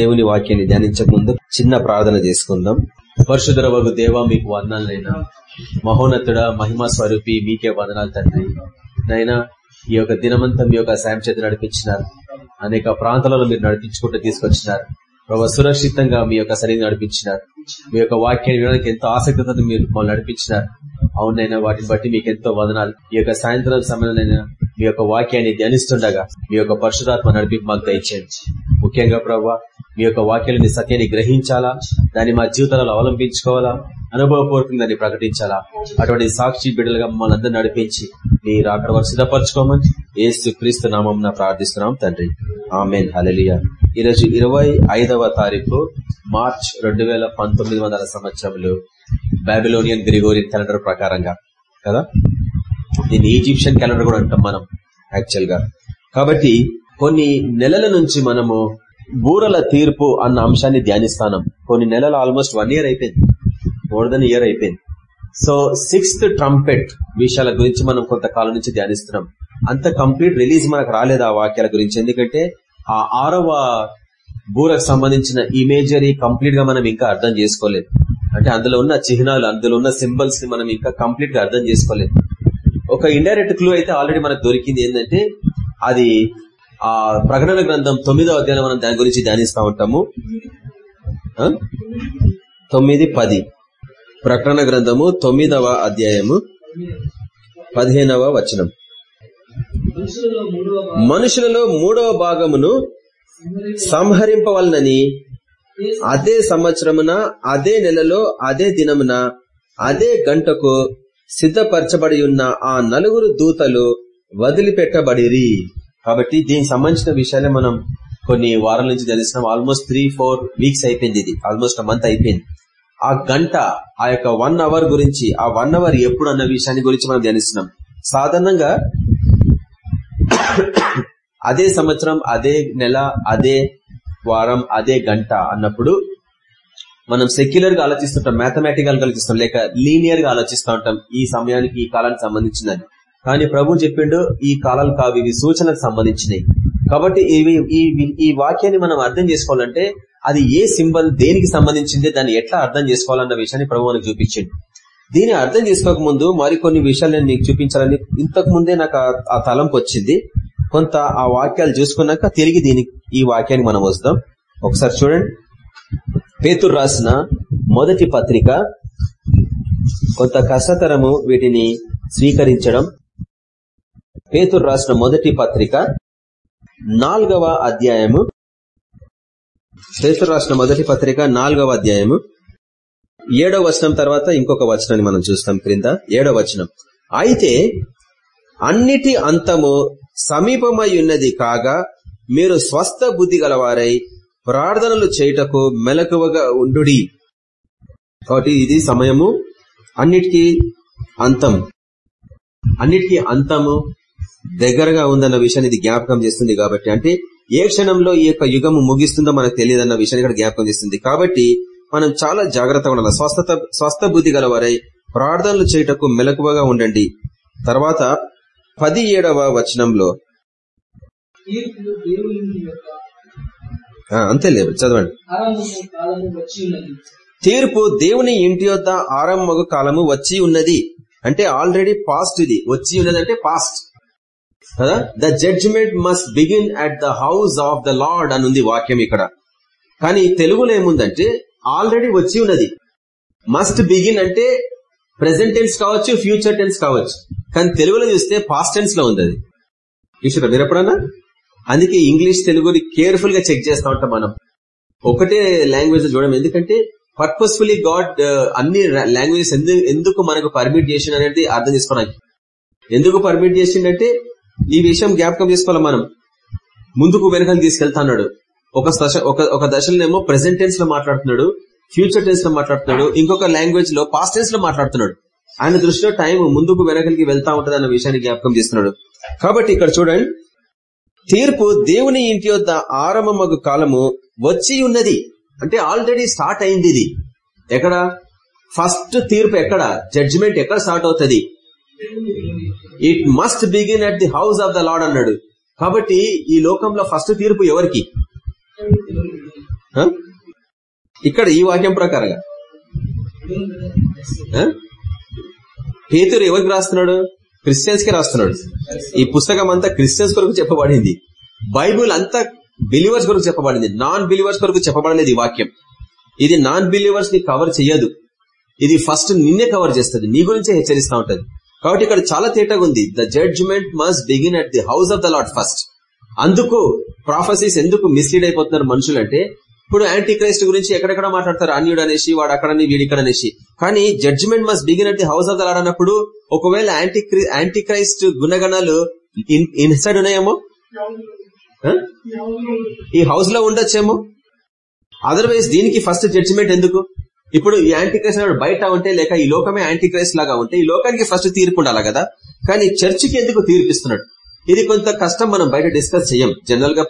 దేవుని వాక్యాన్ని ధ్యానించక ముందు చిన్న ప్రార్థన చేసుకుందాం. పరిశుధర వగు దేవ మీకు వందనాలైనా మహోన్నతుడ మహిమా స్వరూపి మీకే వందనాలు తండ్రి. నైనా ఈ యొక్క దినమంతా మీ యొక్క సాయం చేతి నడిపించినారు. అనేక ప్రాంతాలలో మీరు నడిపించుకుంటూ తీసుకొచ్చినారు. ప్రభావ సురక్షితంగా మీ యొక్క సరిని నడిపించినారు. మీ యొక్క వాక్యాన్ని వినడానికి ఎంతో ఆసక్తితో మీరు మమ్మల్ని నడిపించినారు. అవునైనా వాటిని బట్టి మీకు ఎంతో వదనాలు. ఈ యొక్క సాయంత్రం సమయంలో మీ యొక్క వాక్యాన్ని ధ్యానిస్తుండగా మీ యొక్క పరిశుధాత్మ నడిపి మాకు దయచేయండి. ముఖ్యంగా ప్రభావ మీ యొక్క వాక్యాలని సత్యాన్ని గ్రహించాలా? దాన్ని మా జీవితాలలో అవలంబించుకోవాలా? అనుభవపూర్వకంగా దాన్ని ప్రకటించాలా? అటువంటి సాక్షి బిడ్డలుగా మమ్మల్ని అందరూ నడిపించి మీరు అక్కడ వరకు సిద్ధపరచుకోమని ఏసు క్రీస్తు నామం ప్రార్థిస్తున్నాం తండ్రి. ఆమెన్. హలలియా ఈరోజు ఇరవై ఐదవ తారీఖు మార్చ్ రెండు వేల పంతొమ్మిది వందల సంవత్సరంలో బాబిలోనియన్ గ్రిగోరియన్ క్యాలెండర్ ప్రకారంగా కదా? దీన్ని ఈజిప్షియన్ క్యాలెండర్ కూడా అంటాం మనం యాక్చువల్గా కాబట్టి కొన్ని నెలల నుంచి మనము బూరల తీర్పు అన్న అంశాన్ని ధ్యానిస్తానం. కొన్ని నెలలు ఆల్మోస్ట్ వన్ ఇయర్ అయిపోయింది. మోర్ దెన్ ఇయర్ అయిపోయింది. సో సిక్స్త్ ట్రంపెట్ విషయాల గురించి మనం కొంతకాలం నుంచి ధ్యానిస్తున్నాం. అంత కంప్లీట్ రిలీజ్ మనకు రాలేదు ఆ వాక్యాల గురించి. ఎందుకంటే ఆ ఆరవ బూరకు సంబంధించిన ఇమేజరీ కంప్లీట్గా మనం ఇంకా అర్థం చేసుకోలేదు. అంటే అందులో ఉన్న చిహ్నాలు అందులో ఉన్న సింబల్స్ని మనం ఇంకా కంప్లీట్గా అర్థం చేసుకోలేదు. ఒక ఇండైరెక్ట్ క్లూ అయితే ఆల్రెడీ మనకు దొరికింది ఏంటంటే అది ఆ ప్రకటన గ్రంథం తొమ్మిదో అధ్యాయం మనం దాని గురించి ధ్యానిస్తూ ఉంటాము. తొమ్మిది పది. ప్రకటన గ్రంథము తొమ్మిదవ అధ్యాయము పదిహేనవ వచనం. మనుషులలో మూడవ భాగమును సంహరింపవలనని అదే సంవత్సరమున అదే నెలలో అదే దినమున అదే గంటకు సిద్ధపరచబడి ఉన్న ఆ నలుగురు దూతలు వదిలిపెట్టబడిరి. కాబట్టి దీనికి సంబంధించిన విషయాలే మనం కొన్ని వారాల నుంచి తెలిసినాం ఆల్మోస్ట్ త్రీ ఫోర్ వీక్స్ అయిపోయింది ఇది. ఆల్మోస్ట్ మంత్ అయిపోయింది. ఆ గంట ఆ యొక్క వన్ అవర్ గురించి ఆ వన్ అవర్ ఎప్పుడు అన్న విషయాన్ని గురించి మనం ధ్యానిస్తున్నాం. సాధారణంగా అదే సంవత్సరం అదే నెల అదే వారం అదే గంట అన్నప్పుడు మనం సెక్యులర్గా ఆలోచిస్తుంటాం మ్యాథమెటికల్గా ఆలోచిస్తాం లేక లీనియర్గా ఆలోచిస్తూ ఉంటాం ఈ సమయానికి ఈ కాలానికి సంబంధించిందని కానీ ప్రభు చెప్పిండు ఈ కాలాలు కావు ఇవి సూచనకు సంబంధించినవి కాబట్టి ఇవి ఈ వాక్యాన్ని మనం అర్థం చేసుకోవాలంటే అది ఏ సింబల్ దేనికి సంబంధించింది దాన్ని ఎట్లా అర్థం చేసుకోవాలన్న విషయాన్ని ప్రభు మనకు చూపించింది దీన్ని అర్థం చేసుకోక ముందు మరికొన్ని విషయాలు నేను నీకు చూపించాలని ఇంతకు ముందే నాకు ఆ తలంపు వచ్చింది. కొంత ఆ వాక్యాలు చూసుకున్నాక తిరిగి దీనికి ఈ వాక్యానికి మనం వస్తాం. ఒకసారి చూడండి. పేతురు రాసిన మొదటి పత్రిక కొంత కష్టతరము వీటిని స్వీకరించడం పేతురు రాసిన మొదటి పత్రిక నాలుగవ అధ్యాయము. పేతురు రాసిన మొదటి పత్రిక నాలుగవ అధ్యాయము. ఏడవ వచనం తర్వాత ఇంకొక వచనాన్ని మనం చూస్తాం క్రింద. ఏడవ వచనం. అయితే అన్నిటి అంతము సమీపమై ఉన్నది కాగా మీరు స్వస్థ బుద్ధి గలవారై ప్రార్థనలు చేయుటకు మెలకువగా ఉండు కాబట్టి ఇది సమయము. అన్నిటికీ అంతం. అన్నిటికీ అంతము దగ్గరగా ఉందన్న విషయాన్ని ఇది జ్ఞాపకం చేస్తుంది కాబట్టి అంటే ఏ క్షణంలో ఈ యొక్క యుగము ముగిస్తుందో మనకు తెలియదన్న విషయాన్ని ఇక్కడ జ్ఞాపకం చేస్తుంది. కాబట్టి మనం చాలా జాగ్రత్తగా ఉండాలి. స్వస్థత స్వస్థ బుద్ధి గలవారై ప్రార్థనలు చేయుటకు మెలకువగా ఉండండి. తర్వాత పది ఏడవ వచనంలో అంతేలేదు చదవండి. తీర్పు దేవుని ఇంటి యొక్క ఆరంభ కాలము వచ్చి ఉన్నది. అంటే ఆల్రెడీ పాస్ట్ ఇది. వచ్చి ఉన్నది అంటే past. The judgement must begin at the house of the Lord అని ఉంది వాక్యం ఇక్కడ. కానీ తెలుగులో ఏముందంటే ఆల్రెడీ వచ్చి ఉన్నది. మస్ట్ బిగిన్ అంటే ప్రెసెంట్ టెన్స్ కావచ్చు ఫ్యూచర్ టెన్స్ కావచ్చు. కానీ తెలుగులో చూస్తే పాస్ట్ టెన్స్లో ఉంది అది. చూసారా మీరెప్పుడన్నా అందుకే ఇంగ్లీష్ తెలుగుని కేర్ఫుల్గా చెక్ చేస్తా ఉంటాం మనం. ఒకటే లాంగ్వేజ్ చూడడం ఎందుకంటే పర్పస్ఫుల్లీ గాడ్ uh, అన్ని లాంగ్వేజెస్ ఎందుకు మనకు పర్మిట్ చేసిన అనేది అర్థం చేసుకోవడానికి. ఎందుకు పర్మిట్ చేసిండంటే ఈ విషయం జ్ఞాపకం చేసుకోవాలి మనం. ముందుకు వెనకలు తీసుకెళ్తాడు ఒక దశ ఒక దశలోనేమో ప్రెసెంట్ టెన్స్లో మాట్లాడుతున్నాడు ఫ్యూచర్ టెన్స్లో మాట్లాడుతున్నాడు ఇంకొక లాంగ్వేజ్లో పాస్ట్ టెన్స్లో మాట్లాడుతున్నాడు. ఆయన దృష్టిలో టైం ముందుకు వెనకలికి వెళ్తా ఉంటది అన్న విషయాన్ని జ్ఞాపకం చేస్తున్నాడు. కాబట్టి ఇక్కడ చూడండి. తీర్పు దేవుని ఇంటి యొద్ద ఆరంభమగు కాలము వచ్చి ఉన్నది. అంటే ఆల్రెడీ స్టార్ట్ అయింది ఇది. ఎక్కడ? ఫస్ట్ తీర్పు ఎక్కడ? జడ్జిమెంట్ ఎక్కడ స్టార్ట్ అవుతుంది? It must begin at the house of the Lord అన్నాడు. కాబట్టి ఈ లోకంలో ఫస్ట్ తీర్పు ఎవరికి? ఆ? ఇక్కడ ఈ వాక్యం ప్రకారంగా. ఆ? పేతురు ఎవరికి రాస్తున్నాడు? క్రిస్టియన్స్కి రాస్తున్నాడు. ఈ పుస్తకం అంతా క్రిస్టియన్స్ కొరకు చెప్పబడింది. బైబుల్ అంతా బిలీవర్స్ కొరకు చెప్పబడింది. నాన్ బిలీవర్స్ కొరకు చెప్పబడలేదు ఈ వాక్యం. ఇది నాన్ బిలీవర్స్ని కవర్ చేయదు. ఇది ఫస్ట్ నిన్నే కవర్ చేస్తుంది. నీ గురించే హెచ్చరిస్తా ఉంటది. కాబట్టి ఇక్కడ చాలా తేటగా ఉంది. The judgement must begin at the house of the lord first అందుకు ప్రాఫెసీస్ ఎందుకు మిస్లీడ్ అయిపోతున్నారు మనుషులు అంటే ఇప్పుడు యాంటీ క్రైస్ట్ గురించి ఎక్కడెక్కడ మాట్లాడతారు? అన్యుడు అనేసి వాడు అక్కడని వీడిక్కడ అనేసి కానీ judgement must begin at the house of the Lord అన్నప్పుడు ఒకవేళ యాంటీ యాంటీ క్రైస్ట్ గుణగణాలు ఇన్సైడ్ ఉన్నాయేమో? ఈ హౌస్లో ఉండొచ్చేమో? అదర్వైజ్ దీనికి ఫస్ట్ జడ్జిమెంట్ ఎందుకు? ఇప్పుడు ఈ యాంటీ క్రైస్ట్ అనేవాడు బయట ఉంటే లేక ఈ లోకమే యాంటీ క్రైస్ట్ లాగా ఉంటే ఈ లోకానికి ఫస్ట్ తీర్పు ఉండాలి కదా? కానీ చర్చికి ఎందుకు తీర్పిస్తున్నాడు? ఇది కొంత కష్టం మనం బయట డిస్కస్ చేయం. జనరల్గా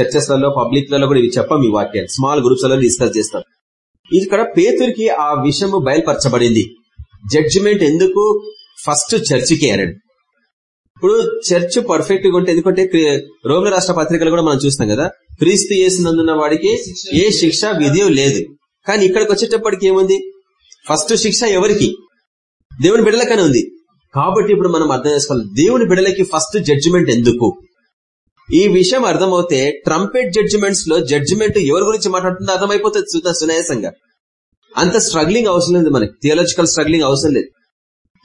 చర్చెస్లలో పబ్లిక్లలో పబ్లిక్లలో కూడా ఇవి చెప్పం ఈ వాక్యాలు. స్మాల్ గ్రూప్స్లలో డిస్కస్ చేస్తాం. ఇక్కడ పేతురికి ఆ విషయము బయలుపరచబడింది. జడ్జిమెంట్ ఎందుకు? ఫస్ట్ చర్చికి అనండి. ఇప్పుడు చర్చ్ పర్ఫెక్ట్గా ఉంటే ఎందుకంటే క్రి- రోమిల రాష్ట్ర పత్రికలు కూడా మనం చూస్తాం కదా. క్రీస్తు చేసినందున్న వాడికి ఏ శిక్ష విధి లేదు. కానీ ఇక్కడికి వచ్చేటప్పటికి ఏముంది? ఫస్ట్ శిక్ష ఎవరికి? దేవుని బిడలకనే ఉంది. కాబట్టి ఇప్పుడు మనం అర్థం చేసుకోవాలి. దేవుని బిడలకి ఫస్ట్ జడ్జిమెంట్ ఎందుకు? ఈ విషయం అర్థమవుతే ట్రంపెట్ జడ్జిమెంట్స్లో జడ్జిమెంట్ ఎవరి గురించి మాట్లాడుతుందో అర్థమైపోతుంది. సుత సునాయాసంగా. అంత స్ట్రగ్లింగ్ అవసరం లేదు మనకి. థియాలజికల్ స్ట్రగ్లింగ్ అవసరం లేదు.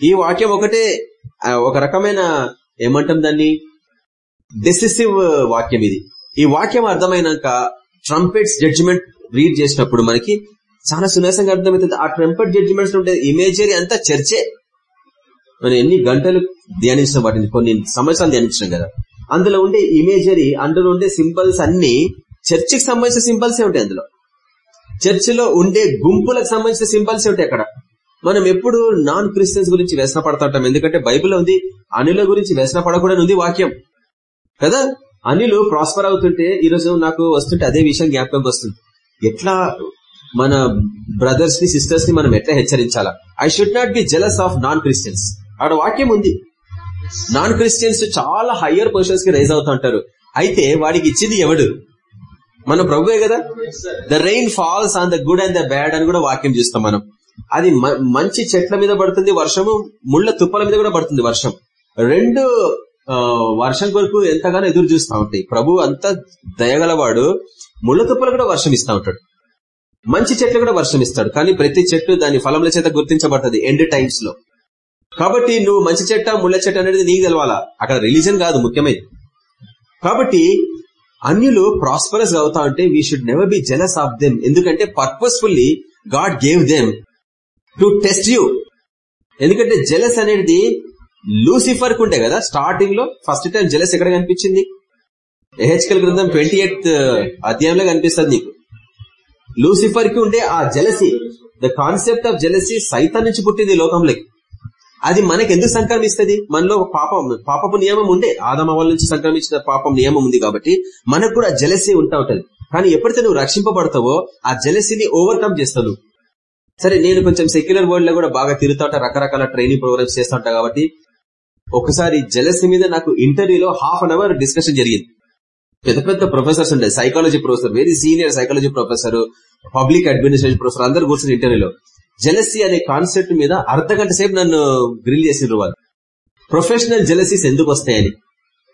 ఈ వాక్యం ఒకటే ఒక రకమైన ఏమంటాం దాన్ని? డెసిసివ్ వాక్యం ఇది. ఈ వాక్యం అర్థమైనాక ట్రంపెట్స్ జడ్జిమెంట్ రీడ్ చేసినప్పుడు మనకి చాలా సునాసంగా అర్థమవుతుంది. ఆ ట్రంపెట్ జడ్జిమెంట్స్ ఉంటే ఇమేజరీ అంతా చర్చే. మనం ఎన్ని గంటలు ధ్యానించడం వాటిని కొన్ని సంవత్సరాలు ధ్యానించడం కదా. అందులో ఉండే ఇమేజరీ అందులో ఉండే సింబల్స్ అన్ని చర్చికి సంబంధించిన సింబల్సే ఉంటాయి అందులో. చర్చిలో ఉండే గుంపులకు సంబంధించిన సింబల్సే ఉంటాయి అక్కడ. మనం ఎప్పుడు నాన్ క్రిస్టియన్స్ గురించి వ్యసన పడతాం ఎందుకంటే బైబిల్ ఉంది అనుల గురించి వ్యసన పడకూడని ఉంది వాక్యం. కదా? అనిలు ప్రాస్పర్ అవుతుంటే ఈ రోజు నాకు వస్తుంటే అదే విషయం జ్ఞాపకంకి వస్తుంది. ఎట్లా మన బ్రదర్స్ని సిస్టర్స్ని మనం ఎట్లా హెచ్చరించాలా? I should not be jealous of non Christians ఆడ వాక్యం ఉంది. నాన్ క్రిస్టియన్స్ చాలా హయ్యర్ పొజిషన్స్కి రైజ్ అవుతా ఉంటారు. అయితే వాడికి ఇచ్చింది ఎవడు? మన ప్రభువే కదా? The rain falls on the good and the bad అని కూడా వాక్యం చూస్తాం మనం. అది మ- మంచి చెట్ల మీద పడుతుంది వర్షము ముళ్ళ తుప్పల మీద కూడా పడుతుంది వర్షం. రెండు ఆ, వర్షం కొరకు ఎంతగానో ఎదురు చూస్తా ఉంటాయి. ప్రభు అంత దయగలవాడు. ముళ్ళ తుప్పలు కూడా వర్షం ఇస్తా ఉంటాడు. మంచి చెట్లు కూడా వర్షం ఇస్తాడు. కానీ ప్రతి చెట్టు దాని ఫలముల చేత గుర్తించబడుతుంది ఎండ్ టైమ్స్లో. కాబట్టి నువ్వు మంచి చెట్ట ముళ్ళ చెట్టు అనేది నీకు తెలవాలా? అక్కడ రిలీజన్ కాదు ముఖ్యమైనది. కాబట్టి అన్యులు ప్రాస్పరస్ అవుతా ఉంటే we should never be jealous of them ఎందుకంటే purposefully God gave them to test you ఎందుకంటే జెలస్ అనేది లూసిఫర్కు కదా స్టార్టింగ్లో ఫస్ట్ టైం జెలస్ ఎక్కడ కనిపించింది? ఎహెచ్కల్ గ్రంథం ట్వంటీ ఎయిత్ uh, అధ్యాయంలో కనిపిస్తుంది నీకు. లూసిఫర్కి ఉండే ఆ jealousy the concept of jealousy సైతం నుంచి పుట్టింది లోకంలోకి. అది మనకి ఎందుకు సంక్రమిస్తుంది? మనలో పాపం పాపపు నియమం ఉండే. ఆదమవాళ్ళ నుంచి సంక్రమించిన పాపం నియమం ఉంది కాబట్టి మనకు కూడా జెలసీ ఉంటా ఉంటది. కానీ ఎప్పుడైతే నువ్వు రక్షింపబడతావో ఆ జెలసీని ఓవర్కమ్ చేస్తావు సరే నేను కొంచెం సెక్యులర్ వరల్డ్లో కూడా బాగా తిరుగుతా ఉంటా రకరకాల ట్రైనింగ్ ప్రోగ్రామ్స్ చేస్తా ఉంటా కాబట్టి ఒకసారి జెలసీ మీద నాకు ఇంటర్వ్యూలో హాఫ్ అన్ అవర్ డిస్కషన్ జరిగింది. పెద్ద పెద్ద ప్రొఫెసర్స్ ఉండే psychology professor very senior psychology professor public administration professor అందరు కూర్చొని ఇంటర్వ్యూలో జెలసీ అనే కాన్సెప్ట్ మీద అర్ధ గంట సేపు నన్ను గ్రిల్ చేసిండ్రు వాళ్ళు. ప్రొఫెషనల్ జెలసీస్ ఎందుకు వస్తాయని.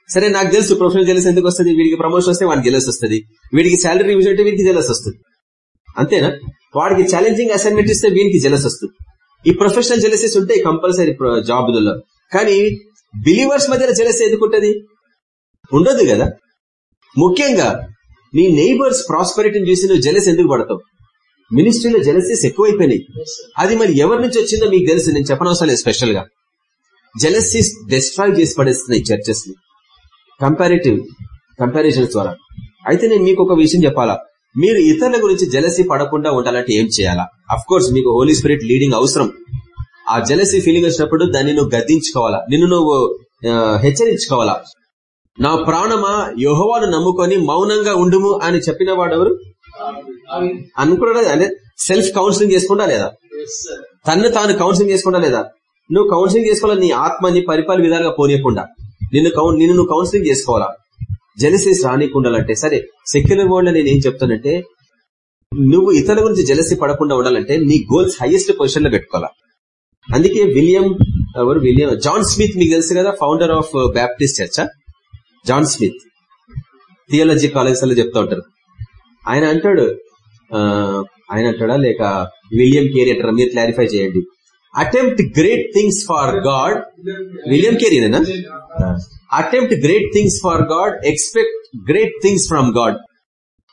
సరే నాకు తెలుసు ప్రొఫెషనల్ జెలస్ ఎందుకు వస్తుంది? వీడికి ప్రమోషన్ వస్తే వాడికి జెలస్ వస్తుంది. వీడికి శాలరీ రివ్యూజ్ అంటే వీడికి జెలస్ వస్తుంది. అంతేనా? వాడికి ఛాలెంజింగ్ అసైన్మెంట్ ఇస్తే వీనికి జెలస్ వస్తుంది. ఈ ప్రొఫెషనల్ జెలసీస్ ఉంటాయి కంపల్సరీ జాబ్లలో కానీ బిలీవర్స్ మధ్యలో జెలస్ ఎందుకుంటది ఉండదు కదా. ముఖ్యంగా నీ నైబర్స్ ప్రాస్పరిటీని చూసి నువ్వు జెలస్ ఎందుకు పడతావు? మినిస్ట్రీలో జెలసీస్ ఎక్కువైపోయినాయి. అది మరి ఎవరి నుంచి వచ్చిందో మీకు తెలుసు నేను చెప్పనవసరం లేదు స్పెషల్గా. జెలసీస్ డిస్ట్రాయ్ చేసి పడేస్తున్నాయి చర్చెస్ని. కంపారిటివ్ కంపారిజన్ ద్వారా. అయితే నేను మీకు ఒక విషయం చెప్పాలా? మీరు ఇతరుల గురించి జెలసీ పడకుండా ఉండాలంటే ఏం చేయాలా? అఫ్ కోర్స్ మీకు హోలీ స్పిరిట్ లీడింగ్ అవసరం. ఆ జెలసీ ఫీలింగ్ వచ్చినప్పుడు దాన్ని నువ్వు గద్దించుకోవాలా? నిన్ను నువ్వు హెచ్చరించుకోవాలా? నా ప్రాణమా యెహోవాను నమ్ముకొని మౌనంగా ఉండుము అని చెప్పిన వాడెవరు? అనుకున్నాడా? అంటే సెల్ఫ్ కౌన్సిలింగ్ చేసుకుంటా లేదా? తన్ను తాను కౌన్సిలింగ్ చేసుకుంటా లేదా? నువ్వు కౌన్సిలింగ్ చేసుకోవాలి? నీ ఆత్మని పరిపాల విధాలుగా పోనీయకుండా. నిన్ను నిన్ను నువ్వు కౌన్సిలింగ్ చేసుకోవాలా? జెలసీస్ రానికుండాలంటే సరే సెక్యులర్ వరల్డ్లో నేను ఏం చెప్తానంటే నువ్వు ఇతరుల గురించి జలసి పడకుండా ఉండాలంటే నీ గోల్స్ హైయెస్ట్ పొజిషన్లో పెట్టుకోవాలా? అందుకే విలియం ఎవరు? విలియం జాన్ స్మిత్ మీకు తెలుసు కదా founder of Baptist church John Smith. Theology కాలేజ్లో చెప్తా ఉంటారు. ఆయన అంటాడు ఆయన అంటాడా లేక విలియం కేరీ అంటారా మీరు క్లారిఫై చేయండి. Attempt great things for God William కేరీనేనా attempt great things for God expect great things from God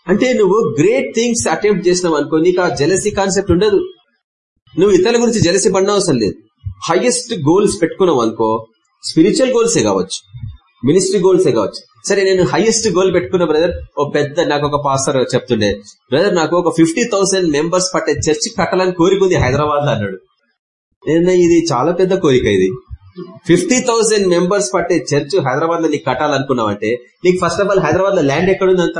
అంటే నువ్వు గ్రేట్ థింగ్స్ అటెంప్ట్ చేసినావు అనుకో నీకు ఆ జెలసీ కాన్సెప్ట్ ఉండదు. నువ్వు ఇతరుల గురించి జెలసీ పడిన అవసరం లేదు. హైయెస్ట్ గోల్స్ పెట్టుకున్నావు అనుకో స్పిరిచువల్ గోల్సే కావచ్చు. మినిస్ట్రీ గోల్సే కావచ్చు. సరే నేను హైయెస్ట్ గోల్ పెట్టుకున్న బ్రదర్ ఓ పెద్ద నాకు ఒక పాస్టర్ చెప్తుండే బ్రదర్ నాకు ఒక ఫిఫ్టీ థౌసండ్ మెంబర్స్ పట్టే చర్చ్ కట్టాలని కోరిక ఉంది హైదరాబాద్లో అన్నాడు. నేను ఇది? చాలా పెద్ద కోరిక ఇది. ఫిఫ్టీ థౌసండ్ మెంబర్స్ పట్టే చర్చ్ హైదరాబాద్లో నీకు కట్టాలనుకున్నావంటే నీకు ఫస్ట్ ఆఫ్ ఆల్ హైదరాబాద్లో ల్యాండ్ ఎక్కడుందంత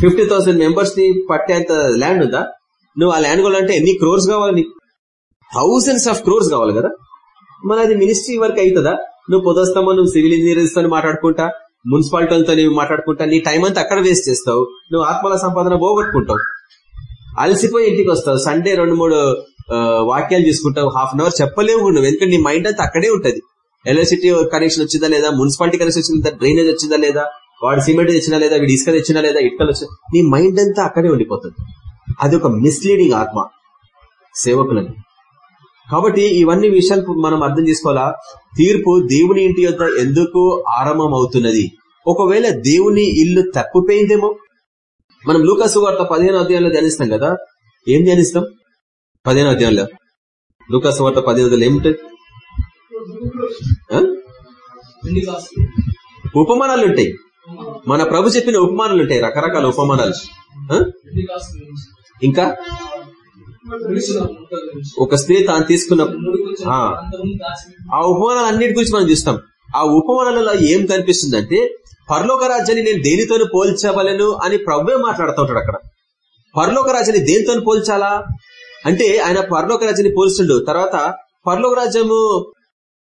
ఫిఫ్టీ థౌసండ్ మెంబర్స్ని పట్టేంత ల్యాండ్ ఉందా? నువ్వు ఆ ల్యాండ్ కొనాలంటే ఎన్ని క్రోర్స్ కావాలి నీకు? థౌసండ్స్ ఆఫ్ క్రోర్స్ కావాలి కదా? మరి అది మినిస్ట్రీ వర్క్ అవుతుందా? నువ్వు పొదొస్తామో నువ్వు సివిల్ ఇంజనీర్స్తో మాట్లాడుకుంటా మున్సిపాలిటీలతో నువ్వు మాట్లాడుకుంటా నీ టైం అంతా అక్కడ వేస్ట్ చేస్తావు. నువ్వు ఆత్మల సంపాదన పోగొట్టుకుంటావు. అలసిపోయి ఇంటికి వస్తావు. సండే రెండు మూడు వాక్యాలు తీసుకుంటావు హాఫ్ అన్ అవర్ చెప్పలేవు నువ్వు. ఎందుకంటే నీ మైండ్ అంతా అక్కడే ఉంటది. ఎలక్ట్రిసిటీ కనెక్షన్ వచ్చిందా లేదా? మున్సిపాలిటీ కనెక్షన్ వచ్చిందా డ్రైనేజ్ వచ్చిందా లేదా? వాడు సిమెంట్ తెచ్చినా లేదా? వీడు ఇసుక తెచ్చినా లేదా? ఇటుకలు వచ్చినా నీ మైండ్ అంతా అక్కడే ఉండిపోతుంది. అది ఒక మిస్లీడింగ్ ఆత్మ. సేవకులని. కాబట్టి ఇవన్నీ విషయాలు మనం అర్థం చేసుకోవాలా? తీర్పు దేవుని ఇంటి యొక్క ఎందుకు ఆరంభం అవుతున్నది ఒకవేళ దేవుని ఇల్లు తప్పిపోయిందేమో? మనం లూకాసు వార్త పదిహేను అధ్యాయంలో ధ్యానిస్తాం కదా? ఏం ధ్యానిస్తాం? పదిహేను అధ్యాయంలో. లూకాసు వార్త పదిహేను అధ్యాయంలో ఏముంటుంది ఉపమానాలు ఉంటాయి. మన ప్రభు చెప్పిన ఉపమానాలు ఉంటాయి రకరకాల ఉపమానాలు. ఇంకా? ఒక స్త్రీ తాను తీసుకున్న ఆ, ఆ ఉపమానాలు అన్నిటి గురించి మనం చూస్తాం. ఆ ఉపమానాలలో ఏం కనిపిస్తుందంటే పరలోక రాజ్యాన్ని నేను దేనితోని పోల్చవలను అని ప్రభువే మాట్లాడుతూ ఉంటాడు అక్కడ. పరలోక రాజ్యాన్ని దేనితో పోల్చాలా? అంటే ఆయన పరలోక రాజ్యాన్ని పోల్చుండు తర్వాత పరలోక రాజ్యము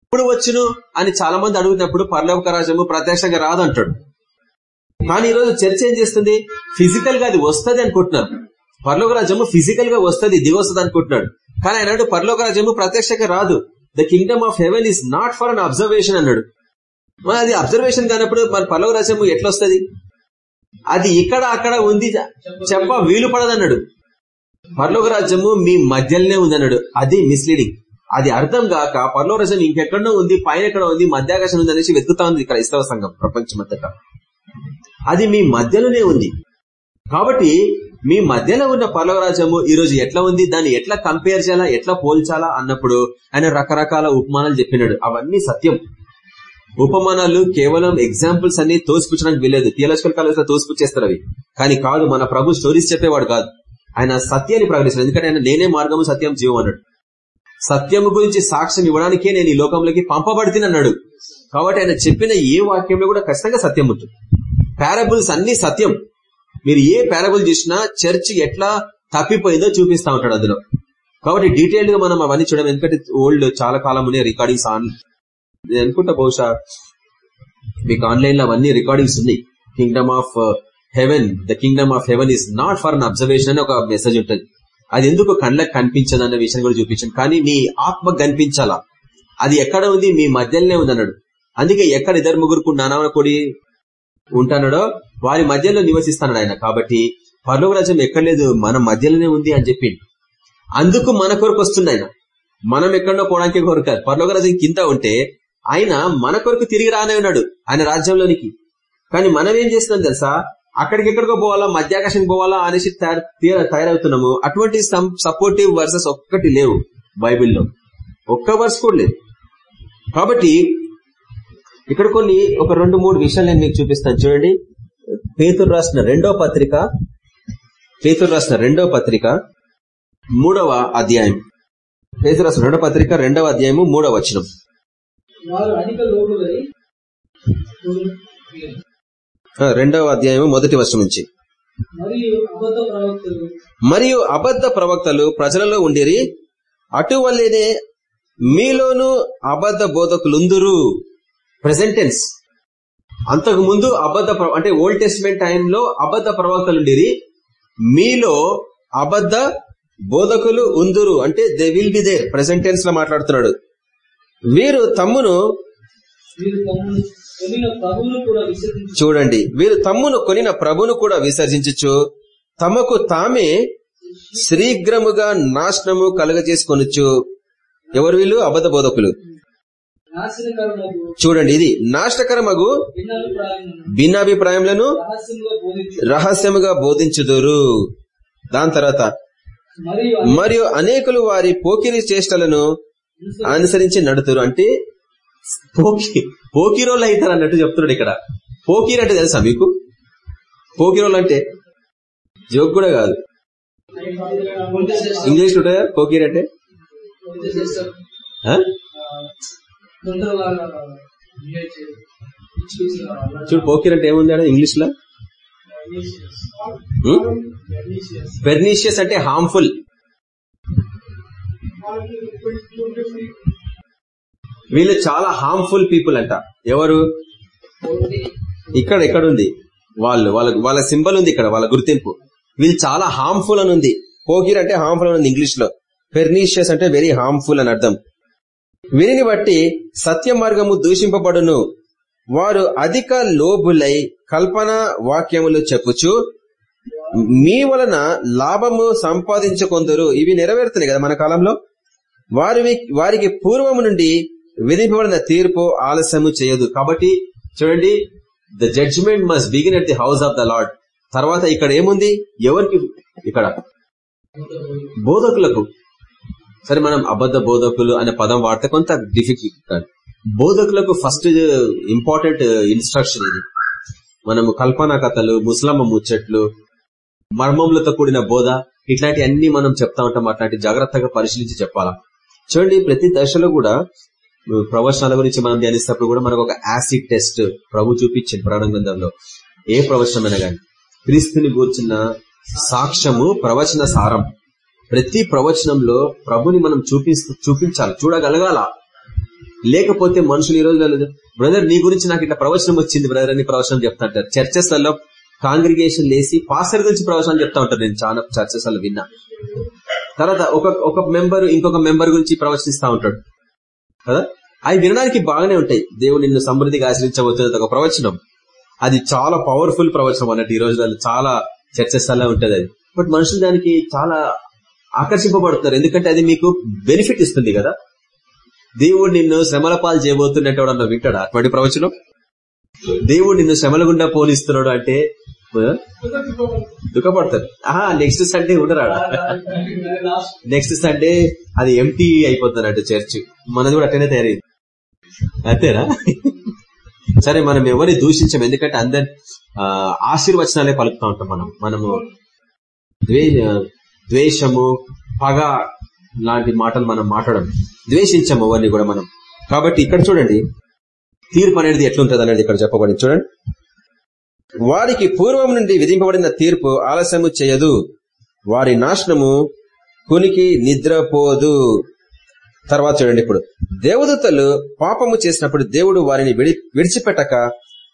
ఎప్పుడు వచ్చును అని చాలా మంది అడుగుతున్నప్పుడు పరలోక రాజ్యము ప్రత్యక్షంగా రాదు అంటాడు కానీ ఈరోజు చర్చ ఏం చేస్తుంది? ఫిజికల్గా అది వస్తుంది అనుకుంటున్నారు. పర్లోక రాజ్యము ఫిజికల్గా వస్తుంది దిగి అనుకుంటున్నాడు. కానీ ఆయన అన్నాడు రాజ్యము ప్రత్యక్షంగా రాదు. The kingdom of heaven is not for an observation అన్నాడు. మరి అది అబ్జర్వేషన్ కానప్పుడు మన పర్లోక రాజ్యము ఎట్లా వస్తుంది అది ఇక్కడ అక్కడ ఉంది చెప్ప వీలు పడదన్నాడు. పర్లోక రాజ్యము మీ మధ్యలోనే ఉందన్నాడు. అది మిస్లీడింగ్ అది అర్థం కాక పర్లో రాజ్యం ఇంకెక్కడో ఉంది పైన ఎక్కడ ఉంది మధ్యాకాశం ఉంది అనేసి వెతుకుతా ఉంది క్రైస్తవ సంఘం ప్రపంచమంతటా. అది మీ మధ్యలోనే ఉంది. కాబట్టి మీ మధ్యలో ఉన్న పర్లవ రాజ్యము ఈ రోజు ఎట్లా ఉంది? దాన్ని ఎట్లా కంపేర్ చేయాలా? ఎట్లా పోల్చాలా అన్నప్పుడు ఆయన రకరకాల ఉపమానాలు చెప్పినాడు. అవన్నీ సత్యం. ఉపమానాలు కేవలం ఎగ్జాంపుల్స్ అన్ని తోసిపుచ్చడానికి వీలేదు థియలాజికల్ కాలేజ్లో తోసిపుచ్చేస్తారు అవి. కానీ కాదు మన ప్రభు స్టోరీస్ చెప్పేవాడు కాదు. ఆయన సత్యాన్ని ప్రకటిస్తాడు ఎందుకంటే ఆయన నేనే మార్గము సత్యం జీవం అన్నాడు. సత్యము గురించి సాక్ష్యం ఇవ్వడానికే నేను ఈ లోకంలోకి పంపబడుతున్నాడు కాబట్టి ఆయన చెప్పిన ఏ వాక్యంలో కూడా ఖచ్చితంగా సత్యం ఉంటుంది పారబుల్స్ అన్ని సత్యం. మీరు ఏ పారబుల్ చూసినా చర్చ్ ఎట్లా తప్పిపోయిందో చూపిస్తా ఉంటాడు అందులో. కాబట్టి డీటెయిల్డ్గా మనం అవన్నీ చూడడం ఎందుకంటే ఓల్డ్ చాలా కాలం రికార్డింగ్స్ ఆన్ నేను అనుకుంటా బహుశా మీకు ఆన్లైన్లో అవన్నీ రికార్డింగ్స్ ఉన్నాయి. Kingdom of heaven the kingdom of heaven is not for an observation అని ఒక మెసేజ్ ఉంటుంది. అది ఎందుకు కళ్ళకు కనిపించదు అన్న విషయం కూడా చూపించాను. కానీ నీ ఆత్మ కనిపించాలా? అది ఎక్కడ ఉంది? మీ మధ్యలోనే ఉంది అన్నాడు. అందుకే ఎక్కడ ఇద్దరు ముగ్గురు నానవ కొడి ఉంటానడో వారి మధ్యలో నివసిస్తాడు ఆయన. కాబట్టి పర్లోక రాజ్యం ఎక్కడ లేదు మన మధ్యలోనే ఉంది అని చెప్పి అందుకు మన కొరకు వస్తుంది ఆయన. మనం ఎక్కడో పోవడానికి కొరకు పర్లోక రాజ్యం కింద ఉంటే ఆయన మన కొరకు తిరిగి రానే ఉన్నాడు ఆయన రాజ్యంలోనికి. కానీ మనం ఏం చేస్తున్నాం తెలుసా? అక్కడికి ఎక్కడికో పోవాలా మధ్యాకాశానికి పోవాలా అనేసి తయారు- తయారవుతున్నాము. అటువంటి సపోర్టివ్ వర్సెస్ ఒక్కటి లేవు బైబిల్లో. ఒక్క వర్స్ కూడా లేదు. కాబట్టి ఇక్కడ కొన్ని ఒక రెండు మూడు విషయాలు నేను మీకు చూపిస్తాను చూడండి. పేతురు రాసిన రెండో పత్రిక పేతురు రాసిన రెండో పత్రిక మూడవ అధ్యాయం. పేతురు రాసిన రెండో పత్రిక రెండవ అధ్యాయము మూడవ వచనం. రెండవ అధ్యాయము మొదటి వచనం నుంచి. మరియు అబద్ధ ప్రవక్తలు. మరియు అబద్ధ ప్రవక్తలు ప్రజలలో ఉండిరి అటువల్లనే మీలోను అబద్ధ బోధకులుందురు. ప్రెసెంటెన్స్ అంతకు ముందు అబద్ధ అంటే ఓల్డ్ టెస్ట్మెంట్ టైంలో అబద్ధ ప్రవక్తలు ఉండిరి. మీలో అబద్ధ బోధకులు ఉందురు. అంటే they will be there present టెన్స్లో మాట్లాడుతున్నాడు. వీరు తమ్మును చూడండి. వీరు తమ్మును కొనిన ప్రభును కూడా విసర్జించచ్చు తమకు తామే శీఘ్రముగా నాశనము కలుగజేసుకొనొచ్చు ఎవరు వీళ్ళు? అబద్ధ బోధకులు. చూడండి ఇది నాశనకరమగు భిన్నాభిప్రాయములను రహస్యముగా బోధించుదురు. దాని తర్వాత మరియు అనేకులు వారి పోకిరి చేష్టలను అనుసరించి నడుతురు. అంటే పోకి పోకిరోళ్ళు అవుతారు అన్నట్టు చెప్తున్నాడు ఇక్కడ. పోకిరి అంటే తెలుసా మీకు? పోకిరోళ్ళు అంటే జోక్ కూడా కాదు. ఇంగ్లీష్ ఉంటుందా? పోకిరి అంటే? చూడు పోకిరి అంటే ఏముంది ఇంగ్లీష్లో పెర్నీషియస్ అంటే హార్మ్ఫుల్ వీళ్ళు చాలా హార్మ్ఫుల్ పీపుల్ అంట. ఎవరు? ఇక్కడ ఎక్కడ ఉంది వాళ్ళు వాళ్ళ వాళ్ళ సింబల్ ఉంది ఇక్కడ వాళ్ళ గుర్తింపు. వీళ్ళు చాలా హార్మ్ఫుల్ అని ఉంది. పోకిర్ అంటే హార్మ్ఫుల్ అని ఉంది ఇంగ్లీష్లో పెర్నీషియస్ అంటే వెరీ హార్మ్ఫుల్ అని అర్థం. వీరిని బట్టి సత్య మార్గము దూషింపబడును. వారు అధిక లోబులై కల్పన వాక్యములు చెప్పుచు మీ వలన లాభము సంపాదించుకొందరు. ఇవి నెరవేరుతున్నాయి కదా మన కాలంలో? వారి వారికి పూర్వము నుండి విధింపబడిన తీర్పు ఆలస్యము చేయదు. కాబట్టి చూడండి the judgement must begin at the house of the Lord తర్వాత ఇక్కడ ఏముంది? ఎవరికి? ఇక్కడ. బోధకులకు. సరే మనం అబద్ధ బోధకులు అనే పదం వాడితే కొంత డిఫికల్ట్ బోధకులకు ఫస్ట్ ఇంపార్టెంట్ ఇన్స్ట్రక్షన్ ఇది. మనము కల్పనా కథలు ముస్లమ్మ ముచ్చట్లు మర్మములతో కూడిన బోధ ఇట్లాంటివన్నీ మనం చెప్తా ఉంటాం. అట్లాంటి జాగ్రత్తగా పరిశీలించి చెప్పాలా. చూడండి ప్రతి దశలో కూడా ప్రవచనాల గురించి మనం ధ్యానిస్తున్నప్పుడు కూడా మనకు ఒక యాసిడ్ టెస్ట్ ప్రభు చూపించింది ప్రాణ గ్రంథంలో. ఏ ప్రవచనమైనా గాని క్రీస్తుని కూర్చున్న సాక్ష్యము ప్రవచన సారం. ప్రతి ప్రవచనంలో ప్రభుని మనం చూపిస్తూ చూపించాలి చూడగలగాల. లేకపోతే మనుషులు ఈ రోజు బ్రదర్ నీ గురించి నాకు ఇట్లా ప్రవచనం వచ్చింది బ్రదర్ అని ప్రవచనం చెప్తా ఉంటారు. చర్చస్లలో కాంగ్రిగేషన్ లేసి పాస్టర్ గురించి ప్రవచనం చెప్తా ఉంటారు. నేను చాలా చర్చస్లలో విన్నా. తర్వాత ఒక ఒక మెంబర్ ఇంకొక మెంబర్ గురించి ప్రవచనిస్తా ఉంటాడు. కదా? అవి వినడానికి బాగానే ఉంటాయి. దేవుడు నిన్ను సమృద్ధిగా ఆశ్రయించబోతున్నది ఒక ప్రవచనం. అది చాలా పవర్ఫుల్ ప్రవచనం అన్నట్టు ఈ రోజులలో చాలా చర్చస్లలో ఉంటది అది. బట్ మనుషులు దానికి చాలా ఆకర్షింపబడుతున్నారు ఎందుకంటే అది మీకు బెనిఫిట్ ఇస్తుంది కదా. దేవుడు నిన్ను శ్రమల పాలు చేయబోతున్నట్టు అన్న వింటాడా? అటువంటి ప్రవచనం? దేవుడు నిన్ను శ్రమల గుండా పోలిస్తున్నాడు అంటే దుఃఖపడతారు. ఆహా నెక్స్ట్ సండే ఉండరాడా? నెక్స్ట్ సండే అది ఎంటీ అయిపోతున్నట్టు చర్చ్ మనది కూడా అట్టనే తయారైంది. అంతేనా? సరే మనం ఎవరిని దూషించాం? ఎందుకంటే అందరి ఆశీర్వచనాలే పలుకుతా ఉంటాం మనం. మనము ద్వేషము పగ లాంటి మాటలు మనం మాట్లాడడం ద్వేషించాము అవన్నీ కూడా మనం. కాబట్టి ఇక్కడ చూడండి తీర్పు అనేది ఎట్లుంటది అనేది ఇక్కడ చెప్పబడింది. చూడండి. వారికి పూర్వం నుండి విధింపబడిన తీర్పు ఆలస్యము చేయదు. వారి నాశనము కునికి నిద్రపోదు. తర్వాత చూడండి ఇప్పుడు. దేవదూతలు పాపము చేసినప్పుడు దేవుడు వారిని విడిచిపెట్టక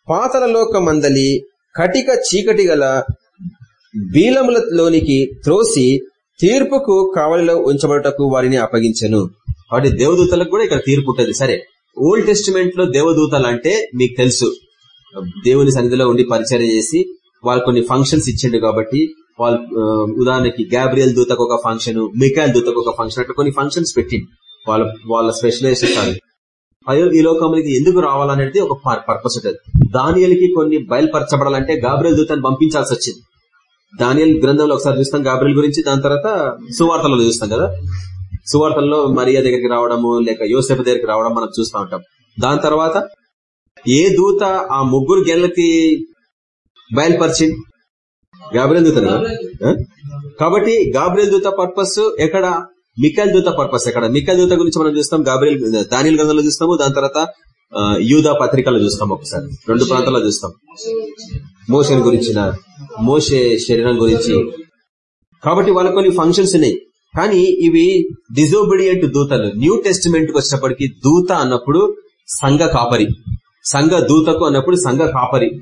పాతల లోకమందలి కటిక చీకటి గల బీలములలోనికి త్రోసి తీర్పుకు కావలిలో ఉంచబడటకు వారిని అప్పగించను. కాబట్టి దేవదూతలకు కూడా ఇక్కడ తీర్పు ఉంటుంది. సరే ఓల్డ్ టెస్టిమెంట్లో దేవదూతలు అంటే మీకు తెలుసు. దేవుని సన్నిధిలో ఉండి పరిచయం చేసి వాళ్ళు కొన్ని ఫంక్షన్స్ ఇచ్చిండు కాబట్టి వాళ్ళు ఉదాహరణకి గ్యాబ్రియల్ దూతకు ఒక ఫంక్షన్ మికాయల్ దూతకు ఒక ఫంక్షన్ అట్లా కొన్ని ఫంక్షన్స్ పెట్టింది వాళ్ళ వాళ్ళ స్పెషలైజేషన్ కాదు. అయ్యో ఈ లోకంలోకి ఎందుకు రావాలనేది ఒక పర్పస్ ఉంటుంది. దానియలకి కొన్ని బయలుపరచబడాలంటే గాబ్రియల్ దూతాన్ని పంపించాల్సి వచ్చింది. దానియల్ గ్రంథంలో ఒకసారి చూస్తాం గాబ్రియల్ గురించి. దాని తర్వాత సువార్తలలో చూస్తాం కదా. సువార్తల్లో మరియా దగ్గరికి రావడము లేక యోసేపు దగ్గరికి రావడం మనం చూస్తూ ఉంటాం. దాని తర్వాత ఏ దూత ఆ ముగ్గురు గెలకి బయలుపరిచి గాబ్రియల్ దూత కాబట్టి గాబ్రియల్ దూత పర్పస్ ఎక్కడ? మికల్ దూత పర్పస్ ఎక్కడ? మికల్ దూత గురించి మనం చూస్తాం గాబ్రియల్ దానియల్ గ్రంథంలో చూస్తాము. దాని తర్వాత యూదా పత్రికలో చూస్తాం ఒకసారి. రెండు ప్రాంతాల్లో చూస్తాం. మోషన్ గురించిన మోసే శరీరం గురించి. కాబట్టి వాళ్ళ కొన్ని ఫంక్షన్స్ ఉన్నాయి. కానీ ఇవి డిజోబిడియంట్ దూతలు. న్యూ టెస్టిమెంట్కి వచ్చినప్పటికీ దూత అన్నప్పుడు సంఘ కాపరి. సంఘ దూతకు అన్నప్పుడు సంఘ కాపరి.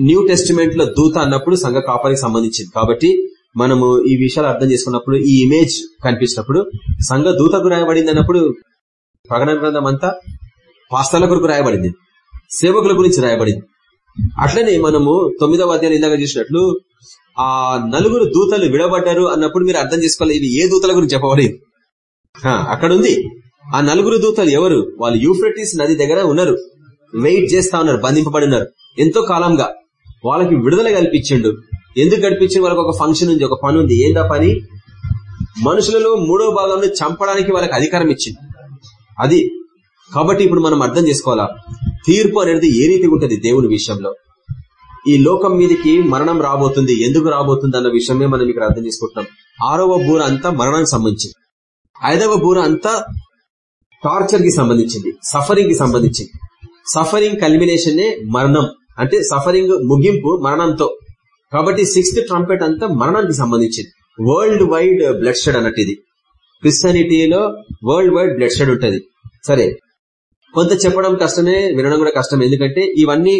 న్యూ టెస్టిమెంట్లో దూత అన్నప్పుడు సంఘ కాపరికి సంబంధించింది. కాబట్టి మనము ఈ విషయాలు అర్థం చేసుకున్నప్పుడు ఈ ఇమేజ్ కనిపించినప్పుడు సంఘ దూతకు రాయబడింది అన్నప్పుడు ప్రకటన గ్రంథం అంతా పాస్తాల కొరకు రాయబడింది. సేవకుల గురించి రాయబడింది. అట్లనే మనము తొమ్మిదవ అధ్యాయం ఇందాక చూసినట్లు ఆ నలుగురు దూతలు విడబడ్డారు అన్నప్పుడు మీరు అర్థం చేసుకోవాలి ఇవి ఏ దూతల గురించి చెప్పబడింది ఆ, అక్కడ ఉంది ఆ నలుగురు దూతలు ఎవరు? వాళ్ళు యూఫ్రటిస్ నది దగ్గర ఉన్నారు. వెయిట్ చేస్తా ఉన్నారు బంధింపబడి ఉన్నారు. ఎంతో కాలంగా. వాళ్ళకి విడుదల కల్పించిండు. ఎందుకు కల్పించి వాళ్ళకి ఒక ఫంక్షన్ ఉంది ఒక పని ఉంది. ఏందా పని? మనుషులలో మూడో భాగంలో చంపడానికి వాళ్ళకి అధికారం ఇచ్చింది అది. కాబట్టి ఇప్పుడు మనం అర్థం చేసుకోవాలా? తీర్పు అనేది ఏ రీతిగా ఉంటుంది దేవుని విషయంలో? ఈ లోకం మీదకి మరణం రాబోతుంది ఎందుకు రాబోతుంది అన్న విషయమే మనం ఇక్కడ అర్థం చేసుకుంటున్నాం. ఆరవ బూర అంతా మరణానికి సంబంధించింది. ఐదవ బూర అంతా టార్చర్కి సంబంధించింది సఫరింగ్కి సంబంధించింది. సఫరింగ్ కల్మినేషన్ మరణం అంటే సఫరింగ్ ముగింపు మరణంతో. కాబట్టి సిక్స్త్ ట్రంపెట్ అంతా మరణానికి సంబంధించింది. వరల్డ్ వైడ్ బ్లడ్ షెడ్ అన్నట్టు ఇది. క్రిస్టియానిటీలో వరల్డ్ వైడ్ బ్లడ్ షెడ్ ఉంటుంది. సరే కొంత చెప్పడం కష్టమే వినడం కూడా కష్టం ఎందుకంటే ఇవన్నీ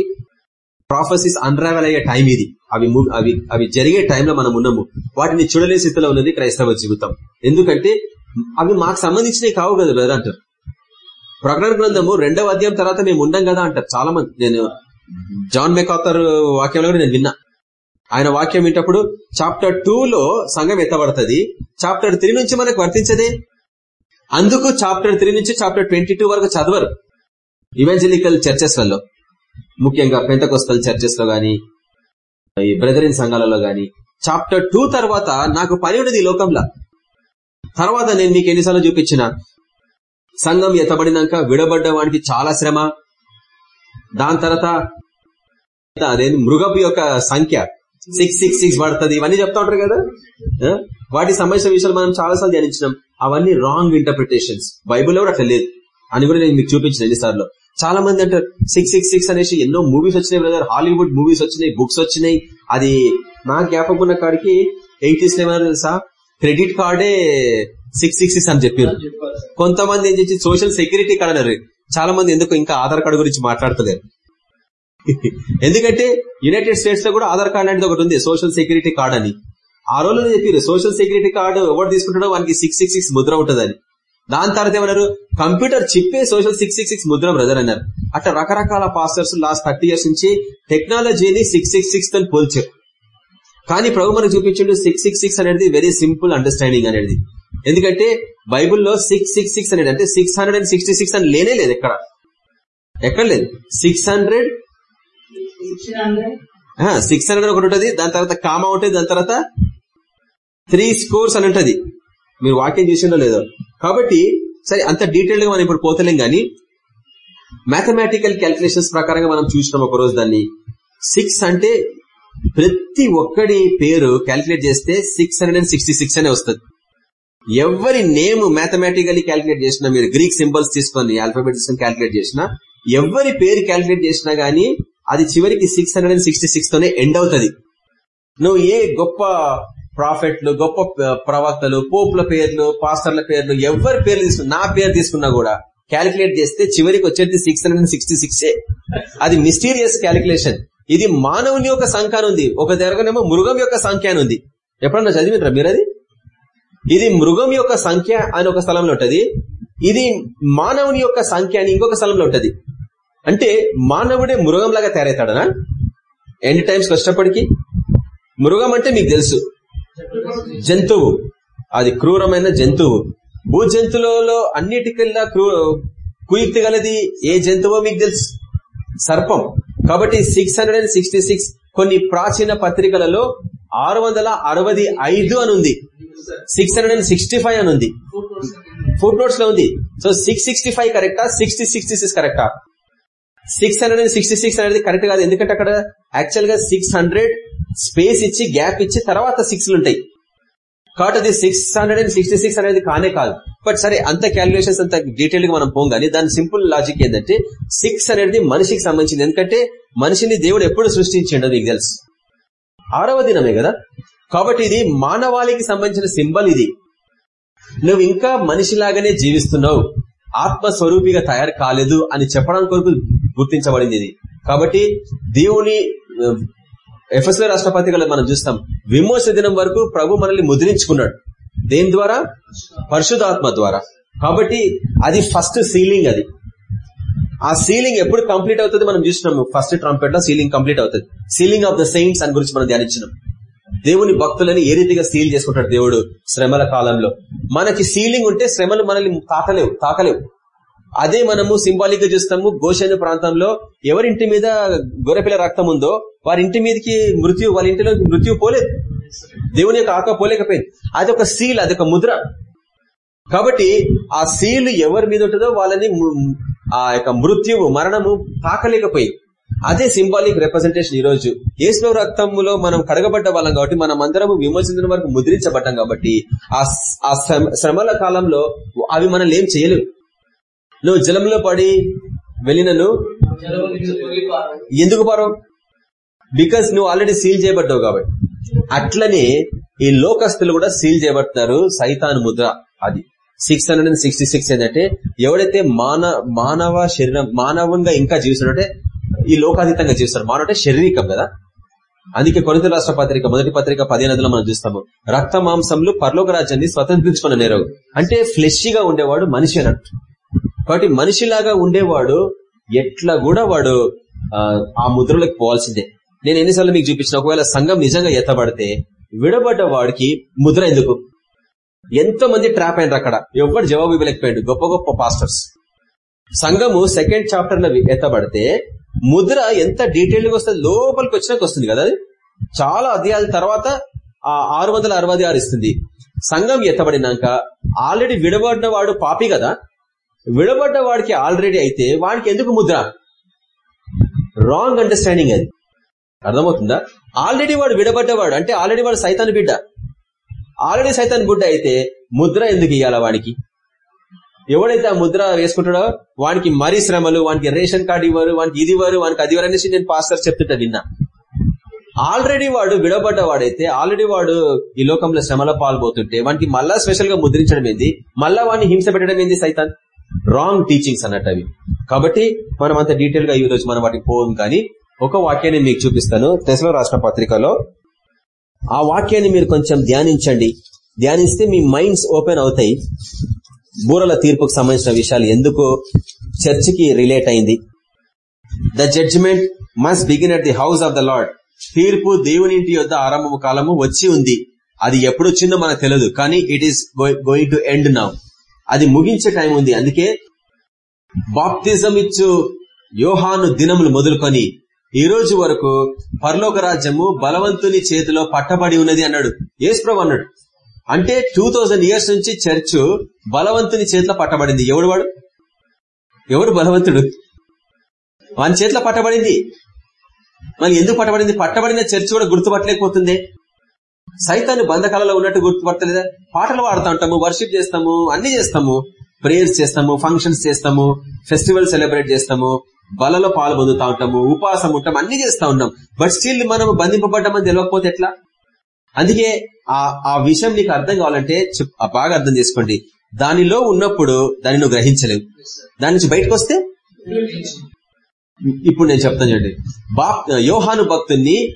ప్రాఫెసీస్ అన్రావెల్ అయ్యే టైం ఇది. అవి అవి అవి జరిగే టైంలో మనం ఉన్నాము. వాటిని చూడలేని స్థితిలో ఉన్నది క్రైస్తవ జీవితం. ఎందుకంటే అవి మాకు సంబంధించినవి కావు కదా బ్రదర్ అంటారు. ప్రకటన గ్రంథము రెండవ అధ్యాయం తర్వాత మేము ఉండం కదా అంటారు చాలా మంది నేను జాన్ మెకాతర్ వాక్యంలో కూడా నేను విన్నా. ఆయన వాక్యం వింటప్పుడు చాప్టర్ టూ లో సంఘం ఎత్తబడుతుంది. చాప్టర్ త్రీ నుంచి మనకు వర్తించదే? అందుకు చాప్టర్ త్రీ నుంచి చాప్టర్ ట్వంటీ టూ వరకు చదవరు. ఇవెంజలికల్ చర్చెస్లలో ముఖ్యంగా పెంతకొస్తల్ చర్చెస్లో గాని ఈ బ్రదరిన్ సంఘాలలో గాని చాప్టర్ టూ తర్వాత నాకు పని ఉన్నది ఈ లోకంలో. తర్వాత నేను మీకు ఎన్నిసార్లు చూపించిన సంఘం ఎత్తబడినాక విడబడ్డ వాడికి చాలా శ్రమ. దాని తర్వాత అదే మృగపు యొక్క సంఖ్య సిక్స్ సిక్స్ సిక్స్ పడుతుంది. ఇవన్నీ చెప్తా ఉంటారు కదా? వాటి సంబంధించిన విషయాలు మనం చాలాసార్లు ధ్యానించినాం. అవన్నీ రాంగ్ ఇంటర్ప్రిటేషన్స్ బైబుల్లో కూడా అట్లా లేదు. అని కూడా నేను మీకు చూపించిన ఎన్నిసార్లు. చాలా మంది అంటారు సిక్స్ సిక్స్ సిక్స్ అనేసి ఎన్నో మూవీస్ వచ్చినాయి బ్రదర్. హాలీవుడ్ మూవీస్ వచ్చినాయి బుక్స్ వచ్చినాయి. అది నా జ్ఞాపకం ఉన్న కాడికి ఎయిటీస్ ఏమైనా తెలుసా క్రెడిట్ కార్డే సిక్స్ సిక్స్ సిక్స్ అని చెప్పారు. కొంతమంది ఏం చేసి సోషల్ సెక్యూరిటీ కార్డ్ అన్నారు. చాలా మంది ఎందుకు ఇంకా ఆధార్ కార్డు గురించి మాట్లాడతలేరు? ఎందుకంటే యునైటెడ్ స్టేట్స్లో కూడా ఆధార్ కార్డ్ అనేది ఒకటి ఉంది సోషల్ సెక్యూరిటీ కార్డ్ అని. ఆ రోజుల్లో చెప్పారు సోషల్ సెక్యూరిటీ కార్డు ఎవరు తీసుకుంటాడో వానికి సిక్స్ సిక్స్ సిక్స్ ముద్ర ఉంటుందని. దాని తర్వాత ఏమన్నారు? కంప్యూటర్ చిప్పే సోషల్ సిక్స్ సిక్స్ సిక్స్ ముద్ర బ్రదర్ అన్నారు. అట్లా రకరకాల పాస్టర్స్ లాస్ట్ థర్టీ ఇయర్స్ నుంచి టెక్నాలజీని సిక్స్ సిక్స్ సిక్స్తో పోల్చారు. కానీ ప్రభు మనకు చూపించిండు సిక్స్ సిక్స్ సిక్స్ అనేది వెరీ సింపుల్ అండర్స్టాండింగ్ అనేది. ఎందుకంటే బైబుల్లో సిక్స్ సిక్స్ సిక్స్ అనేది అంటే six hundred and sixty six అని లేనే లేదు ఎక్కడ? ఎక్కడ లేదు. Six hundred hundred six hundred ఒకటి ఉంటుంది దాని తర్వాత కామా ఉంటుంది దాని తర్వాత త్రీ స్కోర్స్ అని ఉంటుంది. మీరు వాక్యం చూసిండో లేదో? కాబట్టి సరే అంత డీటెయిల్గా మనం ఇప్పుడు పోతలేం కానీ మ్యాథమెటికల్ క్యాల్కులేషన్స్ ప్రకారంగా మనం చూసినాం ఒక రోజు దాన్ని. సిక్స్ అంటే ప్రతి ఒక్కడి పేరు క్యాల్కులేట్ చేస్తే six hundred and sixty six అనే వస్తుంది. ఎవరి నేమ్ మ్యాథమెటికల్ క్యాల్కులేట్ చేసినా మీరు గ్రీక్ సింబల్స్ తీసుకొని ఆల్ఫాబెట్ క్యాల్కులేట్ చేసినా ఎవరి పేరు క్యాల్కులేట్ చేసినా గానీ అది చివరికి six hundred and sixty six తోనే ఎండ్ అవుతుంది. నువ్వు ఏ గొప్ప ప్రాఫెట్లు గొప్ప ప్రవక్తలు పోపుల పేర్లు పాస్టర్ల పేర్లు ఎవరి పేర్లు తీసుకున్నా నా పేరు తీసుకున్నా కూడా క్యాలిక్యులేట్ చేస్తే చివరికి వచ్చేది సిక్స్ హండ్రెడ్ సిక్స్టీ సిక్స్ అది మిస్టీరియస్ క్యాలిక్యులేషన్. ఇది మానవుని యొక్క సంఖ్య ఉంది ఒక దగ్గరనేమో మృగం యొక్క సంఖ్య అని ఉంది ఎప్పుడన్నా చదివినరా మీరు అది ఇది మృగం యొక్క సంఖ్య అని ఒక స్థలంలో ఉంటది. ఇది మానవుని యొక్క సంఖ్య అని ఇంకొక స్థలంలో ఉంటది. అంటే మానవుడే మృగంలాగా తయారవుతాడనా? ఎన్ని టైమ్స్ వచ్చినప్పటికీ మృగం అంటే మీకు తెలుసు. జంతువు. అది క్రూరమైన జంతువు. భూ జంతువులలో అన్నిటికెల్లా క్రూ కుయుక్తి గలది ఏ జంతువో మీకు తెలుసు? సర్పం. కాబట్టి six hundred and sixty six కొన్ని ప్రాచీన పత్రికలలో ఆరు వందల అరవై ఐదు అని ఉంది six hundred and sixty five అని ఉంది ఫుడ్ నోట్స్లో ఉంది. సో సిక్స్ సిక్స్టీ ఫైవ్ కరెక్టా సిక్స్టీ సిక్స్టీ సిక్స్ కరెక్టా six hundred and sixty six అనేది కరెక్ట్ కాదు. ఎందుకంటే అక్కడ యాక్చువల్గా సిక్స్ హండ్రెడ్ స్పేస్ ఇచ్చి గ్యాప్ ఇచ్చి తర్వాత సిక్స్ ఉంటాయి. కాబట్టి అది six hundred and sixty six అనేది కానే కాదు. బట్ సరే అంత క్యాలిక్యులేషన్స్ అంత డీటెయిల్గా మనం పోం కానీ దాని సింపుల్ లాజిక్ ఏంటంటే సిక్స్ అనేది మనిషికి సంబంధించింది. ఎందుకంటే మనిషిని దేవుడు ఎప్పుడు సృష్టించిండో నీకు తెలుసు. ఆరవ దినమే కదా? కాబట్టి ఇది మానవాళికి సంబంధించిన సింబల్ ఇది. నువ్వు ఇంకా మనిషిలాగానే జీవిస్తున్నావు. ఆత్మ స్వరూపిగా తయారు కాలేదు అని చెప్పడం కొరకు గుర్తించబడింది ఇది. కాబట్టి దేవుని ఎఫ్ఎస్ఏ రాష్ట్రపతిగా మనం చూస్తాం విమోచ దినం వరకు ప్రభు మనల్ని ముద్రించుకున్నాడు. దేని ద్వారా? పరిశుధాత్మ ద్వారా. కాబట్టి అది ఫస్ట్ సీలింగ్ అది. ఆ సీలింగ్ ఎప్పుడు కంప్లీట్ అవుతుంది మనం చూసినాము ఫస్ట్ ట్రంపెట్లో సీలింగ్ కంప్లీట్ అవుతుంది. సీలింగ్ ఆఫ్ ద సెయింట్స్ అని గురించి మనం ధ్యానించినాం. దేవుని భక్తులని ఏ రీతిగా సీల్ చేసుకుంటాడు దేవుడు శ్రమల కాలంలో? మనకి సీలింగ్ ఉంటే శ్రమలు మనల్ని తాకలేవు తాకలేవు. అదే మనము సింబాలిక్గా చూస్తాము. గోషణ ప్రాంతంలో ఎవరింటి మీద గొర్రెపిల్ల రక్తం ఉందో వారి ఇంటి మీదకి మృత్యు వాళ్ళ ఇంటిలో మృత్యు పోలేదు. దేవుని యొక్క ఆక పోలేకపోయింది. అది ఒక సీల్ అది ఒక ముద్ర. కాబట్టి ఆ సీల్ ఎవరి మీద ఉంటుందో వాళ్ళని ఆ యొక్క మృత్యువు మరణము తాకలేకపోయింది అదే సింబాలిక్ రిప్రజెంటేషన్ ఈ రోజు ఏసులో రక్తములో మనం కడగబడ్డ వాళ్ళం కాబట్టి మనం అందరం విమోచించిన వరకు ముద్రించబడ్డాం కాబట్టి ఆ ఆ శ్రమ- శ్రమల కాలంలో అవి మనల్ని ఏం చేయలేవు. నువ్వు జలంలో పడి వెళ్ళినను ఎందుకు పారవు? బికాస్ నువ్వు ఆల్రెడీ సీల్ చేయబడ్డావు కాబట్టి. అట్లనే ఈ లోకస్తులు కూడా సీల్ చేయబడుతున్నారు సైతాన్ ముద్ర అది. Six hundred and sixty six ఏంటంటే ఎవడైతే మాన మానవ శరీరం మానవంగా ఇంకా జీవిస్తున్నట్టే ఈ లోకాతీతంగా జీవిస్తారు. మానవ అంటే శారీరకం కదా. అందుకే కొనిత రాష్ట్ర పత్రిక మొదటి పత్రిక పదిహేనులో మనం చూస్తాము. రక్త మాంసంలు పరలోక రాజ్యాన్ని స్వతంత్రించుకున్న నేరవు. అంటే ఫ్లెష్గా ఉండేవాడు మనిషి అన్నట్టు కాబట్టి మనిషిలాగా ఉండేవాడు ఎట్లా కూడా వాడు ఆ, ముద్రలకు పోవాల్సిందే. నేను ఎన్నిసార్లు మీకు చూపించిన ఒకవేళ సంఘం నిజంగా ఎత్తబడితే విడబడ్డ వాడికి ముద్ర ఎందుకు? ఎంతో మంది ట్రాప్ అయినారు అక్కడ. ఎవరు జవాబు ఇవ్వలేకపోయాడు. గొప్ప గొప్ప పాస్టర్స్ సంఘము సెకండ్ చాప్టర్లో ఎత్తబడితే ముద్ర ఎంత డీటెయిల్గా వస్తుంది లోపలికి వచ్చినాక వస్తుంది కదా అది. చాలా అధ్యాయాల తర్వాత ఆ ఆరు వందల అరవై ఆరు ఇస్తుంది. సంఘం ఎత్తబడినాక ఆల్రెడీ విడబడిన వాడు పాపి కదా. విడబడ్డ వాడికి ఆల్రెడీ అయితే వాడికి ఎందుకు ముద్ర? రాంగ్ అండర్స్టాండింగ్ అది. అర్థమవుతుందా? ఆల్రెడీ వాడు విడబడ్డవాడు అంటే ఆల్రెడీ వాడు సైతాన్ బిడ్డ. ఆల్రెడీ సైతాన్ బిడ్డ అయితే ముద్ర ఎందుకు ఇయ్యాల వాడికి? ఎవడైతే ఆ ముద్ర వేసుకుంటాడో వానికి మరీ శ్రమలు వానికి రేషన్ కార్డు ఇవ్వరు వానికి ఇది ఇవ్వరు వానికి అది ఇవ్వరు అనేసి నేను పాస్టర్ చెప్తుంటా విన్నా. ఆల్రెడీ వాడు విడబడ్డవాడైతే ఆల్రెడీ వాడు ఈ లోకంలో శ్రమల పాల్పోతుంటే వానికి మళ్ళా స్పెషల్గా ముద్రించడం ఏంది? మళ్ళా వాడిని హింస పెట్టడం ఏంది సైతాన్? రాంగ్ టీచింగ్స్ అన్నట్టు అవి కాబట్టి మనం అంత డీటెయిల్గా ఈ రోజు మనం వాటికి పోవం కానీ ఒక వాక్యాన్ని మీకు చూపిస్తాను. తెసలో రాష్ట్ర పత్రికలో ఆ వాక్యాన్ని మీరు కొంచెం ధ్యానించండి. ధ్యానిస్తే మీ మైండ్స్ ఓపెన్ అవుతాయి. బూరల తీర్పుకు సంబంధించిన విషయాలు ఎందుకు చర్చికి రిలేట్ అయింది. The judgement must begin at the house of the Lord తీర్పు దేవుని ఇంటి యొద్ద ఆరంభము కాలము వచ్చి ఉంది. అది ఎప్పుడు వచ్చిందో మనకు తెలియదు కానీ it is going to end now అది ముగించే టైం ఉంది. అందుకే బాప్తిజం ఇచ్చు యోహాను దినములు మొదలుకొని ఈ రోజు వరకు పరలోక రాజ్యము బలవంతుని చేతిలో పట్టబడి ఉన్నది అన్నాడు. ఏసుప్రభు అన్నాడు. అంటే టూ థౌజండ్ ఇయర్స్ నుంచి చర్చ్ బలవంతుని చేతిలో పట్టబడింది. ఎవడు వాడు? ఎవడు బలవంతుడు? వాని చేతిలో పట్టబడింది. మళ్ళీ ఎందుకు పట్టబడింది? పట్టబడిన చర్చ్ కూడా గుర్తుపట్టలేకపోతుంది. సైతాన్ని బంధకాలలో ఉన్నట్టు గుర్తుపడతలేదా? పాటలు పాడుతూ ఉంటాము వర్షిప్ చేస్తాము అన్ని చేస్తాము. ప్రేయర్స్ చేస్తాము ఫంక్షన్స్ చేస్తాము ఫెస్టివల్ సెలబ్రేట్ చేస్తాము బలలో పాలు పొందుతా ఉంటాము ఉపాసం ఉంటాం అన్ని చేస్తా ఉన్నాం. బట్ స్టిల్ మనం బంధింపబడ్డామని తెలియకపోతే ఎట్లా? అందుకే ఆ ఆ విషయం నీకు అర్థం కావాలంటే చెప్- బాగా అర్థం చేసుకోండి. దానిలో ఉన్నప్పుడు దాన్ని నువ్వు గ్రహించలేవు. దాని నుంచి బయటకు వస్తే? ఇప్పుడు నేను చెప్తాను చూడండి. బా యోహాను భక్తుని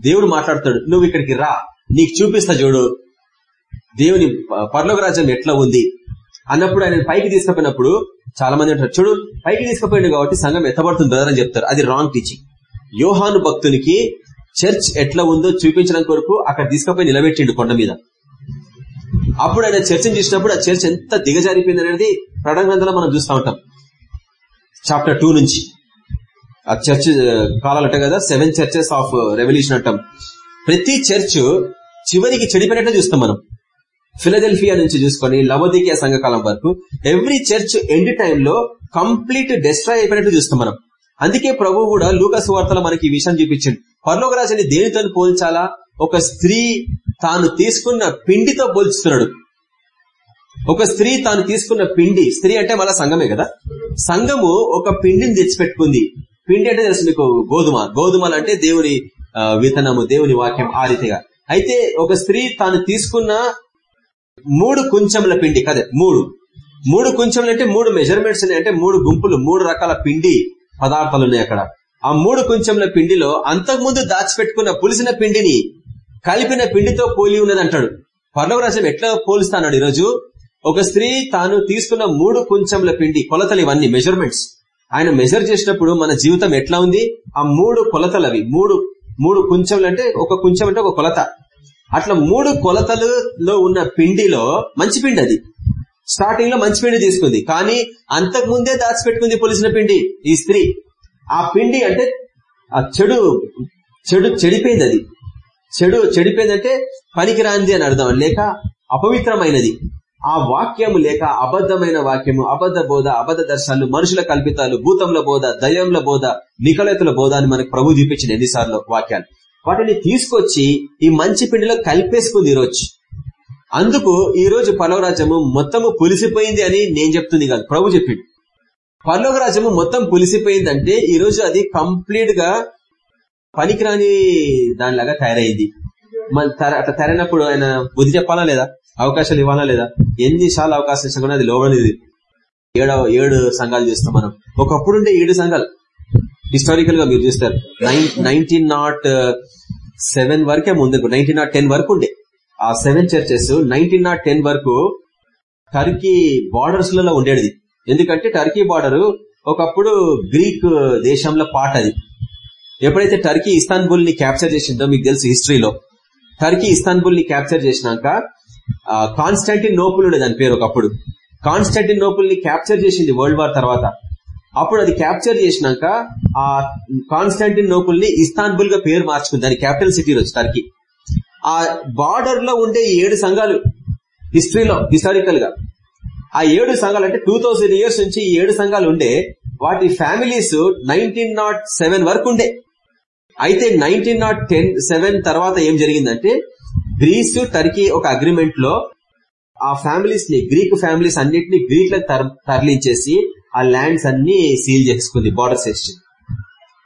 దేవుడు మాట్లాడుతాడు నువ్వు ఇక్కడికి రా. నీకు చూపిస్తా చూడు. దేవుని ప- రాజ్యం ఎట్లా ఉంది? అన్నప్పుడు ఆయన పైకి తీసుకుపోయినప్పుడు చాలా మంది అంటారు చూడు పైకి తీసుకుపోయాడు కాబట్టి సంఘం ఎత్తబడుతుంది బ్రదర్ అని చెప్తారు. అది రాంగ్ టీచింగ్ యోహాను భక్తునికి చర్చ్ ఎట్లా ఉందో చూపించడం కొరకు అక్కడ తీసుకుపోయి నిలబెట్టిండు కొండ మీద. అప్పుడు ఆయన చర్చను చూసినప్పుడు ఆ చర్చ్ ఎంత దిగజారిపోయింది అనేది ప్రకటన గ్రంథంలో మనం చూస్తూ ఉంటాం. చాప్టర్ టూ నుంచి. ఆ చర్చ్ కాలాలంట కదా సెవెన్ చర్చెస్ ఆఫ్ రెవల్యూషన్ అంటాం. ప్రతి చర్చ్ చివరికి చెడిపోయినట్టు చూస్తాం మనం. ఫిలదెల్ఫియా నుంచి చూసుకొని లవోదికియా సంఘకాలం వరకు ఎవ్రీ చర్చ్ ఎండ్ టైంలో కంప్లీట్ డిస్ట్రాయ్ అయిపోయినట్టు చూస్తాం మనం. అందుకే ప్రభు కూడా లూకస్ వార్తలో మనకి ఈ విషయం చూపించింది పర్లోకరాజుని దేనితో పోల్చాలా? ఒక స్త్రీ తాను తీసుకున్న పిండితో పోల్చుతున్నాడు. ఒక స్త్రీ తాను తీసుకున్న పిండి స్త్రీ అంటే మళ్ళా సంఘమే కదా? సంఘము ఒక పిండిని తెచ్చిపెట్టుకుంది. పిండి అంటే తెలుసు మీకు గోధుమ. గోధుమలు అంటే దేవుని విత్తనము దేవుని వాక్యం ఆ రీతిగా. అయితే ఒక స్త్రీ తాను తీసుకున్న మూడు కుంచెంల పిండి కదే మూడు. మూడు కుంచెంలు అంటే మూడు మెజర్మెంట్స్ ఉన్నాయి. అంటే మూడు గుంపులు మూడు రకాల పిండి పదార్థాలు ఉన్నాయి అక్కడ. ఆ మూడు కుంచెంల పిండిలో అంతకుముందు దాచిపెట్టుకున్న పులిసిన పిండిని కలిపిన పిండితో పోలి ఉన్నది అంటాడు. పర్లవ ఎట్లా పోలుస్తాడు ఈరోజు? ఒక స్త్రీ తాను తీసుకున్న మూడు కుంచెంల పిండి కొలతలు ఇవన్నీ మెజర్మెంట్స్ ఆయన మెజర్ చేసినప్పుడు మన జీవితం ఎట్లా ఉంది? ఆ మూడు కొలతలు అవి మూడు మూడు కుంచెంలు అంటే ఒక కుంచెం అంటే ఒక కొలత. అట్లా మూడు కొలతలలో ఉన్న పిండిలో మంచి పిండి అది. స్టార్టింగ్లో మంచి పిండి తీసుకుంది. కానీ అంతకు ముందే దాచిపెట్టుకుంది పులిసిన పిండి ఈ స్త్రీ. ఆ పిండి అంటే ఆ చెడు చెడు చెడిపోయింది అది. చెడు చెడిపోయిందంటే పనికిరాంది అని అర్థం. లేక అపవిత్రమైనది. ఆ వాక్యము లేక అబద్ధమైన వాక్యము అబద్ధ బోధ అబద్ధ దర్శనాలు మనుషుల కల్పితాలు భూతంల బోధ దయంల బోధ నికలెతుల బోధ అని మనకు ప్రభు చూపించిన ఎన్నిసార్లు వాక్యాలు. వాటిని తీసుకొచ్చి ఈ మంచి పిండిలో కలిపేసుకుంది ఈరోజు. అందుకు ఈ రోజు పర్లోకరాజ్యము మొత్తము పులిసిపోయింది అని నేను చెప్తుంది కాదు ప్రభు చెప్పిండు. పర్లోక రాజ్యము మొత్తం పులిసిపోయిందంటే ఈ రోజు అది కంప్లీట్గా పనికిరాని దానిలాగా తయారైంది. మన అట్లా తయారైనప్పుడు ఆయన బుద్ధి చెప్పాలా లేదా? అవకాశాలు ఇవ్వాలా లేదా? ఎన్నిసార్లు అవకాశం ఇచ్చినా కూడా అది లోబడిది ఏడవ ఏడు సంఘాలు చేస్తాం మనం. ఒకప్పుడు ఉండే ఏడు సంఘాలు. హిస్టారికల్గా మీరు చూస్తారు. నైన్టీన్ నాట్ uh, సెవెన్ వరకే ముందుకు నైన్టీన్ నాట్ టెన్ వరకు ఉండే. ఆ seven churches nineteen not ten వరకు టర్కీ బార్డర్స్లలో ఉండేది ఎందుకంటే టర్కీ బార్డర్ ఒకప్పుడు గ్రీక్ దేశంలో పాట అది. ఎప్పుడైతే టర్కీ ఇస్తాన్బుల్ని క్యాప్చర్ చేసిందో మీకు తెలుసు హిస్టరీలో. టర్కీ ఇస్తాన్బుల్ని క్యాప్చర్ చేసినాక కాన్స్టాంటిన్ నోపుల్ ఉండే దాని పేరు ఒకప్పుడు. కాన్స్టాంటిన్ నోపుల్ని క్యాప్చర్ చేసింది వరల్డ్ వార్ తర్వాత. అప్పుడు అది క్యాప్చర్ చేసినాక ఆ కాన్స్టాంటిన్ నోపుల్ని ఇస్తాన్బుల్గా పేరు మార్చుకుంది. దాని క్యాపిటల్ సిటీ రోజు టర్కీ. ఆ బార్డర్లో ఉండే ఏడు సంఘాలు హిస్టరీలో హిస్టారికల్గా ఆ ఏడు సంఘాలు అంటే టూ ఇయర్స్ నుంచి ఈ ఏడు సంఘాలు ఉండే. వాటి ఫ్యామిలీస్ నైన్టీన్ నాట్ సెవెన్ వరకు ఉండే. అయితే నైన్టీన్ నాట్ టెన్ సెవెన్ తర్వాత ఏం జరిగిందంటే గ్రీస్ టర్కీ ఒక అగ్రిమెంట్లో ఆ ఫ్యామిలీస్ని గ్రీక్ ఫ్యామిలీస్ అన్నిటిని గ్రీక్లకు తరలించేసి ఆ ల్యాండ్స్ అన్ని సీల్ చేసుకుంది బార్డర్ సెక్షన్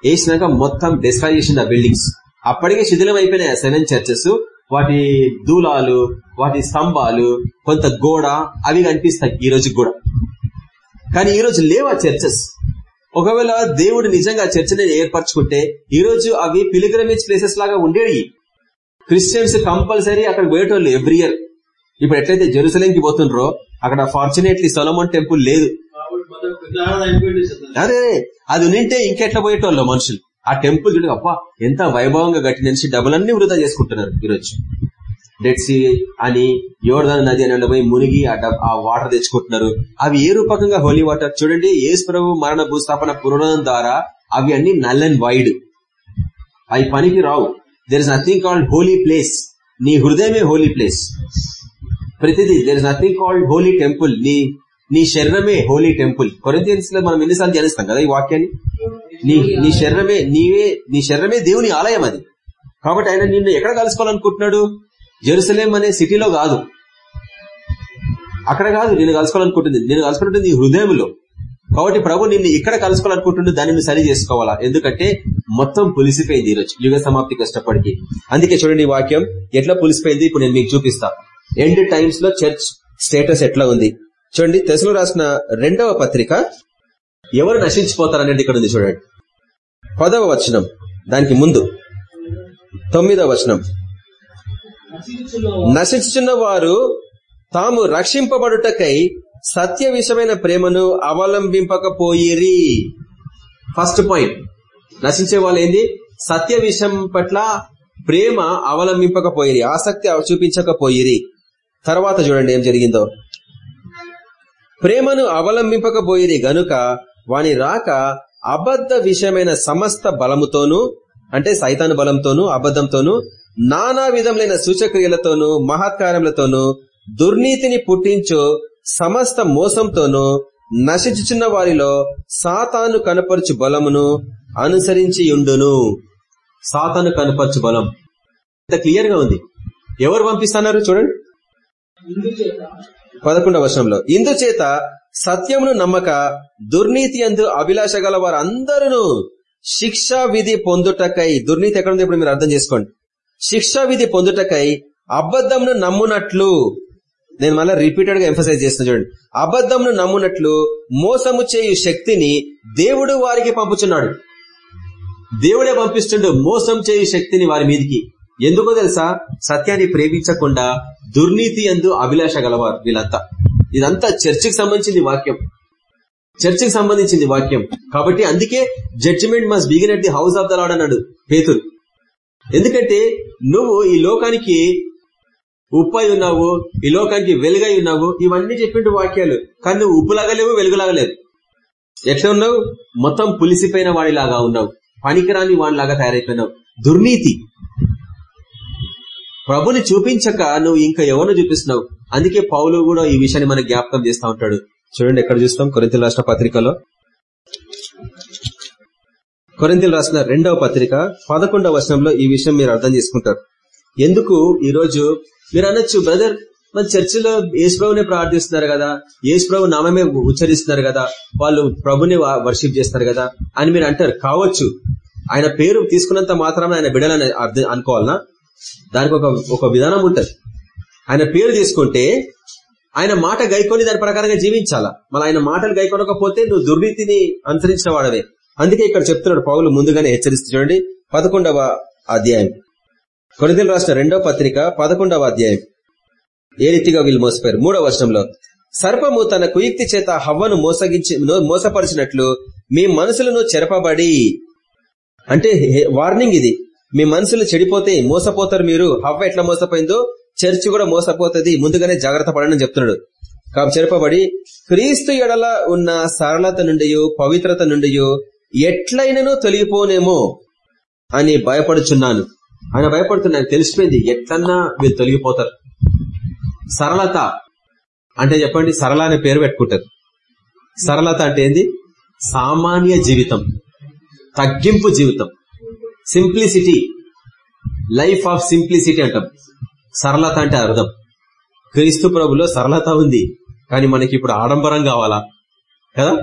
వేసినాక మొత్తం డిస్ట్రాయ్ చేసింది ఆ బిల్డింగ్స్. అప్పటికే శిథిలం అయిపోయినాయి ఆ సెవెన్ చర్చెస్. వాటి దూలాలు వాటి స్తంభాలు కొంత గోడ అవి కనిపిస్తాయి ఈ రోజు కూడా. కానీ ఈ రోజు లేవు ఆ చర్చెస్. ఒకవేళ దేవుడు నిజంగా చర్చని ఏర్పరచుకుంటే ఈ రోజు అవి పిలిగ్రమేజ్ ప్లేసెస్ లాగా ఉండేవి. క్రిస్టియన్స్ కంపల్సరీ అక్కడ పోయేటోళ్ళు ఎవ్రీ ఇయర్ ఇప్పుడు ఎట్లయితే జెరూసలేంకి పోతుండ్రో అక్కడ ఫార్చునేట్లీ సొలమన్ టెంపుల్ లేదు. అదే అది ఉంటే ఇంకెట్లా పోయేటోళ్ళు మనుషులు? ఆ టెంపుల్ అబ్బా ఎంత వైభవంగా కట్టినసి డబ్బులన్నీ వృధా చేసుకుంటున్నారు ఈరోజు. డెడ్ సీ అని యోర్ధన నది అని పోయి మునిగి ఆ వాటర్ తెచ్చుకుంటున్నారు. అవి ఏ రూపకంగా హోలీ వాటర్ చూడండి ఏసు ప్రభు మరణ భూస్థాపన పురోణం ద్వారా అవి అన్ని నల్ అండ్ వైడ్ అవి పనికి రావు. There is nothing called holy place నీ హృదయమే హోలీ ప్లేస్ ప్రతిదీ there is nothing called holy temple నీ నీ శరీరమే హోలీ టెంపుల్ కొరింతియన్స్లో మనం ఎన్నిసార్లు ధ్యానిస్తాం కదా ఈ వాక్యాన్ని? నీ నీ శరీరమే నీవే నీ శరీరమే దేవుని ఆలయం అది. కాబట్టి ఆయన నిన్ను ఎక్కడ కలుసుకోవాలనుకుంటున్నాడు? జెరూసలేం అనే సిటీలో కాదు. అక్కడ కాదు నేను కలుసుకోవాలనుకుంటుంది. నేను కలుసుకుంటుంది నీ హృదయంలో. కాబట్టి ప్రభు నిన్ను ఇక్కడ కలుసుకోవాలనుకుంటుండే దాన్ని సరి చేసుకోవాలా? ఎందుకంటే మొత్తం పులిసిపోయింది ఈరోజు యుగ సమాప్తి కష్టపడికి అందుకే చూడండి వాక్యం. ఎట్లా పులిసిపోయింది? ఇప్పుడు నేను మీకు చూపిస్తా. ఎండ్ టైమ్స్లో చర్చ్ స్టేటస్ ఎట్లా ఉంది? చూడండి తెసలు రాసిన రెండవ పత్రిక ఎవరు నశించిపోతారనేది ఇక్కడ ఉంది చూడండి. పదవ వచనం దానికి ముందు. తొమ్మిదవ వచనం. నశించున్న వారు తాము రక్షింపబడుటకై సత్య విషమైన ప్రేమను అవలంబింపకపోయిరి. ఫస్ట్ పాయింట్ నశించే వాళ్ళు ఏంది? సత్య విషయం పట్ల ప్రేమ అవలంబింపకపోయిరి ఆసక్తి చూపించకపోయిరి. తర్వాత చూడండి ఏం జరిగిందో. ప్రేమను అవలంబింపకపోయిరి గనుక వాని రాక అబద్ధ విషయమైన సమస్త బలముతోనూ అంటే సైతాను బలంతోనూ అబద్ధంతోనూ నానా విధములైన సూచక్రియలతోనూ మహత్కారములతోనూ దుర్నీతిని పుట్టించు సమస్త మోసంతోనూ నశించుచున్న వారిలో సాతాను కనపరుచు బలమును అనుసరించి ఉండును సాతాను కనపరచు బలం. ఇంత క్లియర్గా ఉంది. ఎవరు పంపిస్తున్నారు చూడండి. పదకొండవ వర్షంలో ఇందుచేత సత్యమును నమ్మక దుర్నీతి అందు అభిలాష గల వారందరూ శిక్షా విధి పొందుటకై దుర్నీతి ఎక్కడ ఉంది ఇప్పుడు మీరు అర్థం చేసుకోండి. శిక్షా విధి పొందుటకై అబద్ధంను నమ్మునట్లు నేను మళ్ళీ రిపీటెడ్గా ఎంఫసైజ్ చేస్తున్నా చూడండి. అబద్ధంను నమ్మునట్లు మోసము చేయు శక్తిని దేవుడు వారికి పంపుచున్నాడు. దేవుడే పంపిస్తుండు మోసం చేయి శక్తిని వారి మీదికి. ఎందుకో తెలుసా? సత్యాన్ని ప్రేమించకుండా దుర్నీతి ఎందు అభిలాష గలవారు వీళ్ళంతా. ఇదంతా చర్చికి సంబంధించింది వాక్యం. చర్చికి సంబంధించింది వాక్యం. కాబట్టి అందుకే judgement must begin at the house of the Lord అన్నాడు పేతులు ఎందుకంటే నువ్వు ఈ లోకానికి ఉప్పై ఉన్నావు ఈ లోకానికి వెలుగై ఉన్నావు ఇవన్నీ చెప్పిండు వాక్యాలు. కానీ నువ్వు ఉప్పులాగలేవు లేవు ఎట్లా ఉన్నావు? మొత్తం పులిసిపోయిన వాడిలాగా ఉన్నావు. పనికిరాని వాడిలాగా తయారైపోయినావు. దుర్నీతి. ప్రభుని చూపించక నువ్వు ఇంకా ఎవరినో చూపిస్తున్నావు? అందుకే పౌలు కూడా ఈ విషయాన్ని మనకు జ్ఞాపకం చేస్తా ఉంటాడు. చూడండి ఎక్కడ చూస్తాం? కొరింతలు రాసిన పత్రికలో. కొరింతలు రాసిన రెండవ పత్రిక పదకొండవ వచనంలో ఈ విషయం మీరు అర్థం చేసుకుంటారు. ఎందుకు? ఈ రోజు మీరు అనొచ్చు బ్రదర్ మన చర్చిలో యేసుప్రభునే ప్రార్థిస్తున్నారు కదా యేసుప్రభు నామమే ఉచ్చరిస్తున్నారు కదా వాళ్ళు ప్రభుని వర్షిప్ చేస్తున్నారు కదా అని మీరు అంటారు. కావచ్చు. ఆయన పేరు తీసుకున్నంత మాత్రమే ఆయన బిడలని అర్థం అనుకోవాలనా? దానికి ఒక ఒక విధానం ఉంటది. ఆయన పేరు తీసుకుంటే ఆయన మాట గైకొని దాని ప్రకారంగా జీవించాలా? మళ్ళీ ఆయన మాటలు గైకొనకపోతే నువ్వు దుర్నీతిని అనుసరించిన వాడవే అందుకే ఇక్కడ చెప్తున్నాడు పౌలు ముందుగానే హెచ్చరిస్తూ చూడండి. పదకొండవ అధ్యాయం. కొనిదలు రాష్ట్ర రెండవ పత్రిక పదకొండవ అధ్యాయం. ఏ రీతిగా వీళ్ళు మోసపోయారు? మూడవ వర్షంలో సర్పము తన కుయుక్తి చేత హవ్వను మోసగించి మోసపరిచినట్లు మీ మనసులను చెరపబడి. అంటే వార్నింగ్ ఇది. మీ మనసులు చెడిపోతే మోసపోతారు మీరు. హవ్వ ఎట్లా మోసపోయిందో చర్చి కూడా మోసపోతుంది. ముందుగానే జాగ్రత్త పడని చెప్తున్నాడు. కాబట్టి చెరపబడి క్రీస్తు ఎడల ఉన్న సరళత నుండి పవిత్రత నుండి ఎట్లయినను తొలగిపోనేమో అని భయపడుచున్నాను. ఆయన భయపడుతున్నాను తెలిసిపోయింది ఎట్లన్నా వీళ్ళు తొలగిపోతారు. సరళత అంటే చెప్పండి సరళ అనే పేరు పెట్టుకుంటారు సరళత అంటే ఏంది? సామాన్య జీవితం తగ్గింపు జీవితం. సింప్లిసిటీ లైఫ్ ఆఫ్ సింప్లిసిటీ అంటాం. సరళత అంటే అర్థం. క్రీస్తు ప్రభులో సరళత ఉంది కానీ మనకి ఇప్పుడు ఆడంబరం కావాలా? కదా?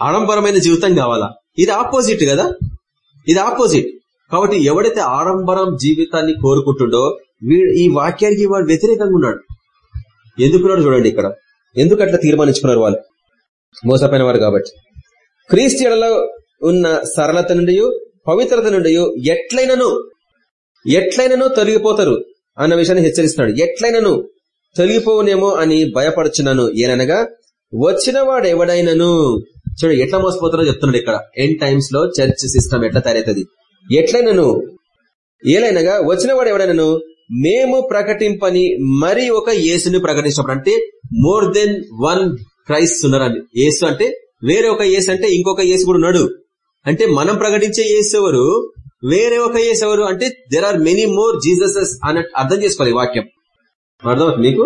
ఆడంబరమైన జీవితం కావాలా? ఇది ఆపోజిట్ కదా? ఇది ఆపోజిట్. కాబట్టి ఎవడైతే ఆడంబరం జీవితాన్ని కోరుకుంటుండో వీడు ఈ వాక్యానికి వాడు వ్యతిరేకంగా ఉన్నాడు. ఎందుకున్నాడు చూడండి ఇక్కడ. ఎందుకు అట్లా తీర్మానించుకున్నారు వాళ్ళు? మోసపోయిన వారు కాబట్టి క్రీస్టియన్లో ఉన్న సరళత నుండి పవిత్రత నుండి ఎట్లయినను ఎట్లయినను తొలగిపోతారు అన్న విషయాన్ని హెచ్చరిస్తున్నాడు. ఎట్లయినను తొలగిపోవునేమో అని భయపడుచున్నాను ఏననగా వచ్చిన వాడు ఎవడైనను చూడు ఎట్లా మోసపోతారో చెప్తున్నాడు ఇక్కడ. ఎన్ టైమ్స్లో చర్చ్ సిస్టమ్ ఎట్లా తయారైతుంది? ఎట్లయినను? ఏలైనగా వచ్చిన వాడు ఎవడైనను మేము ప్రకటింపని మరి ఒక యేసుని ప్రకటించినప్పుడు అంటే మోర్ దెన్ వన్ క్రైస్ట్ ఉన్నారని యేసు అంటే వేరే ఒక యేసు అంటే ఇంకొక యేసు కూడా ఉన్నాడు. అంటే మనం ప్రకటించే యేసు ఎవరు? వేరే ఒక యేసు ఎవరు? అంటే there are many more Jesuses అన్నట్టు అర్థం చేసుకోవాలి వాక్యం. అర్థమవుతుంది మీకు?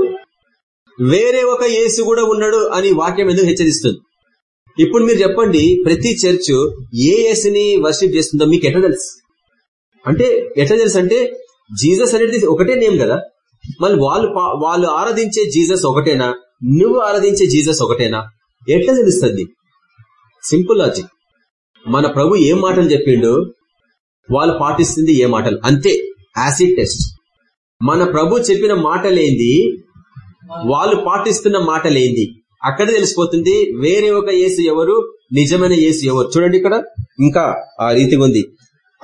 వేరే ఒక యేసు కూడా ఉన్నాడు అని వాక్యం ఎందుకు హెచ్చరిస్తుంది? ఇప్పుడు మీరు చెప్పండి ప్రతి చర్చ్ ఏ యేసుని వర్షిప్ చేస్తుందో మీకు ఎట్లా తెలుసు? అంటే ఎట్లా తెలుసు అంటే జీసస్ అనేది ఒకటే నేమ్ కదా? మళ్ళీ వాళ్ళు వాళ్ళు ఆరాధించే జీసస్ ఒకటేనా? నువ్వు ఆరాధించే జీసస్ ఒకటేనా? ఎట్లా తెలుస్తుంది? Simple logic. మన ప్రభు ఏం మాటలు చెప్పిండు? వాళ్ళు పాటిస్తుంది ఏ మాటలు? అంతే. Acid test. మన ప్రభు చెప్పిన మాటలేంది? వాళ్ళు పాటిస్తున్న మాటలేంది? అక్కడ తెలిసిపోతుంది వేరే ఒక ఏసు ఎవరు? నిజమైన ఏసు ఎవరు? చూడండి ఇక్కడ. ఇంకా ఆ రీతిగా ఉంది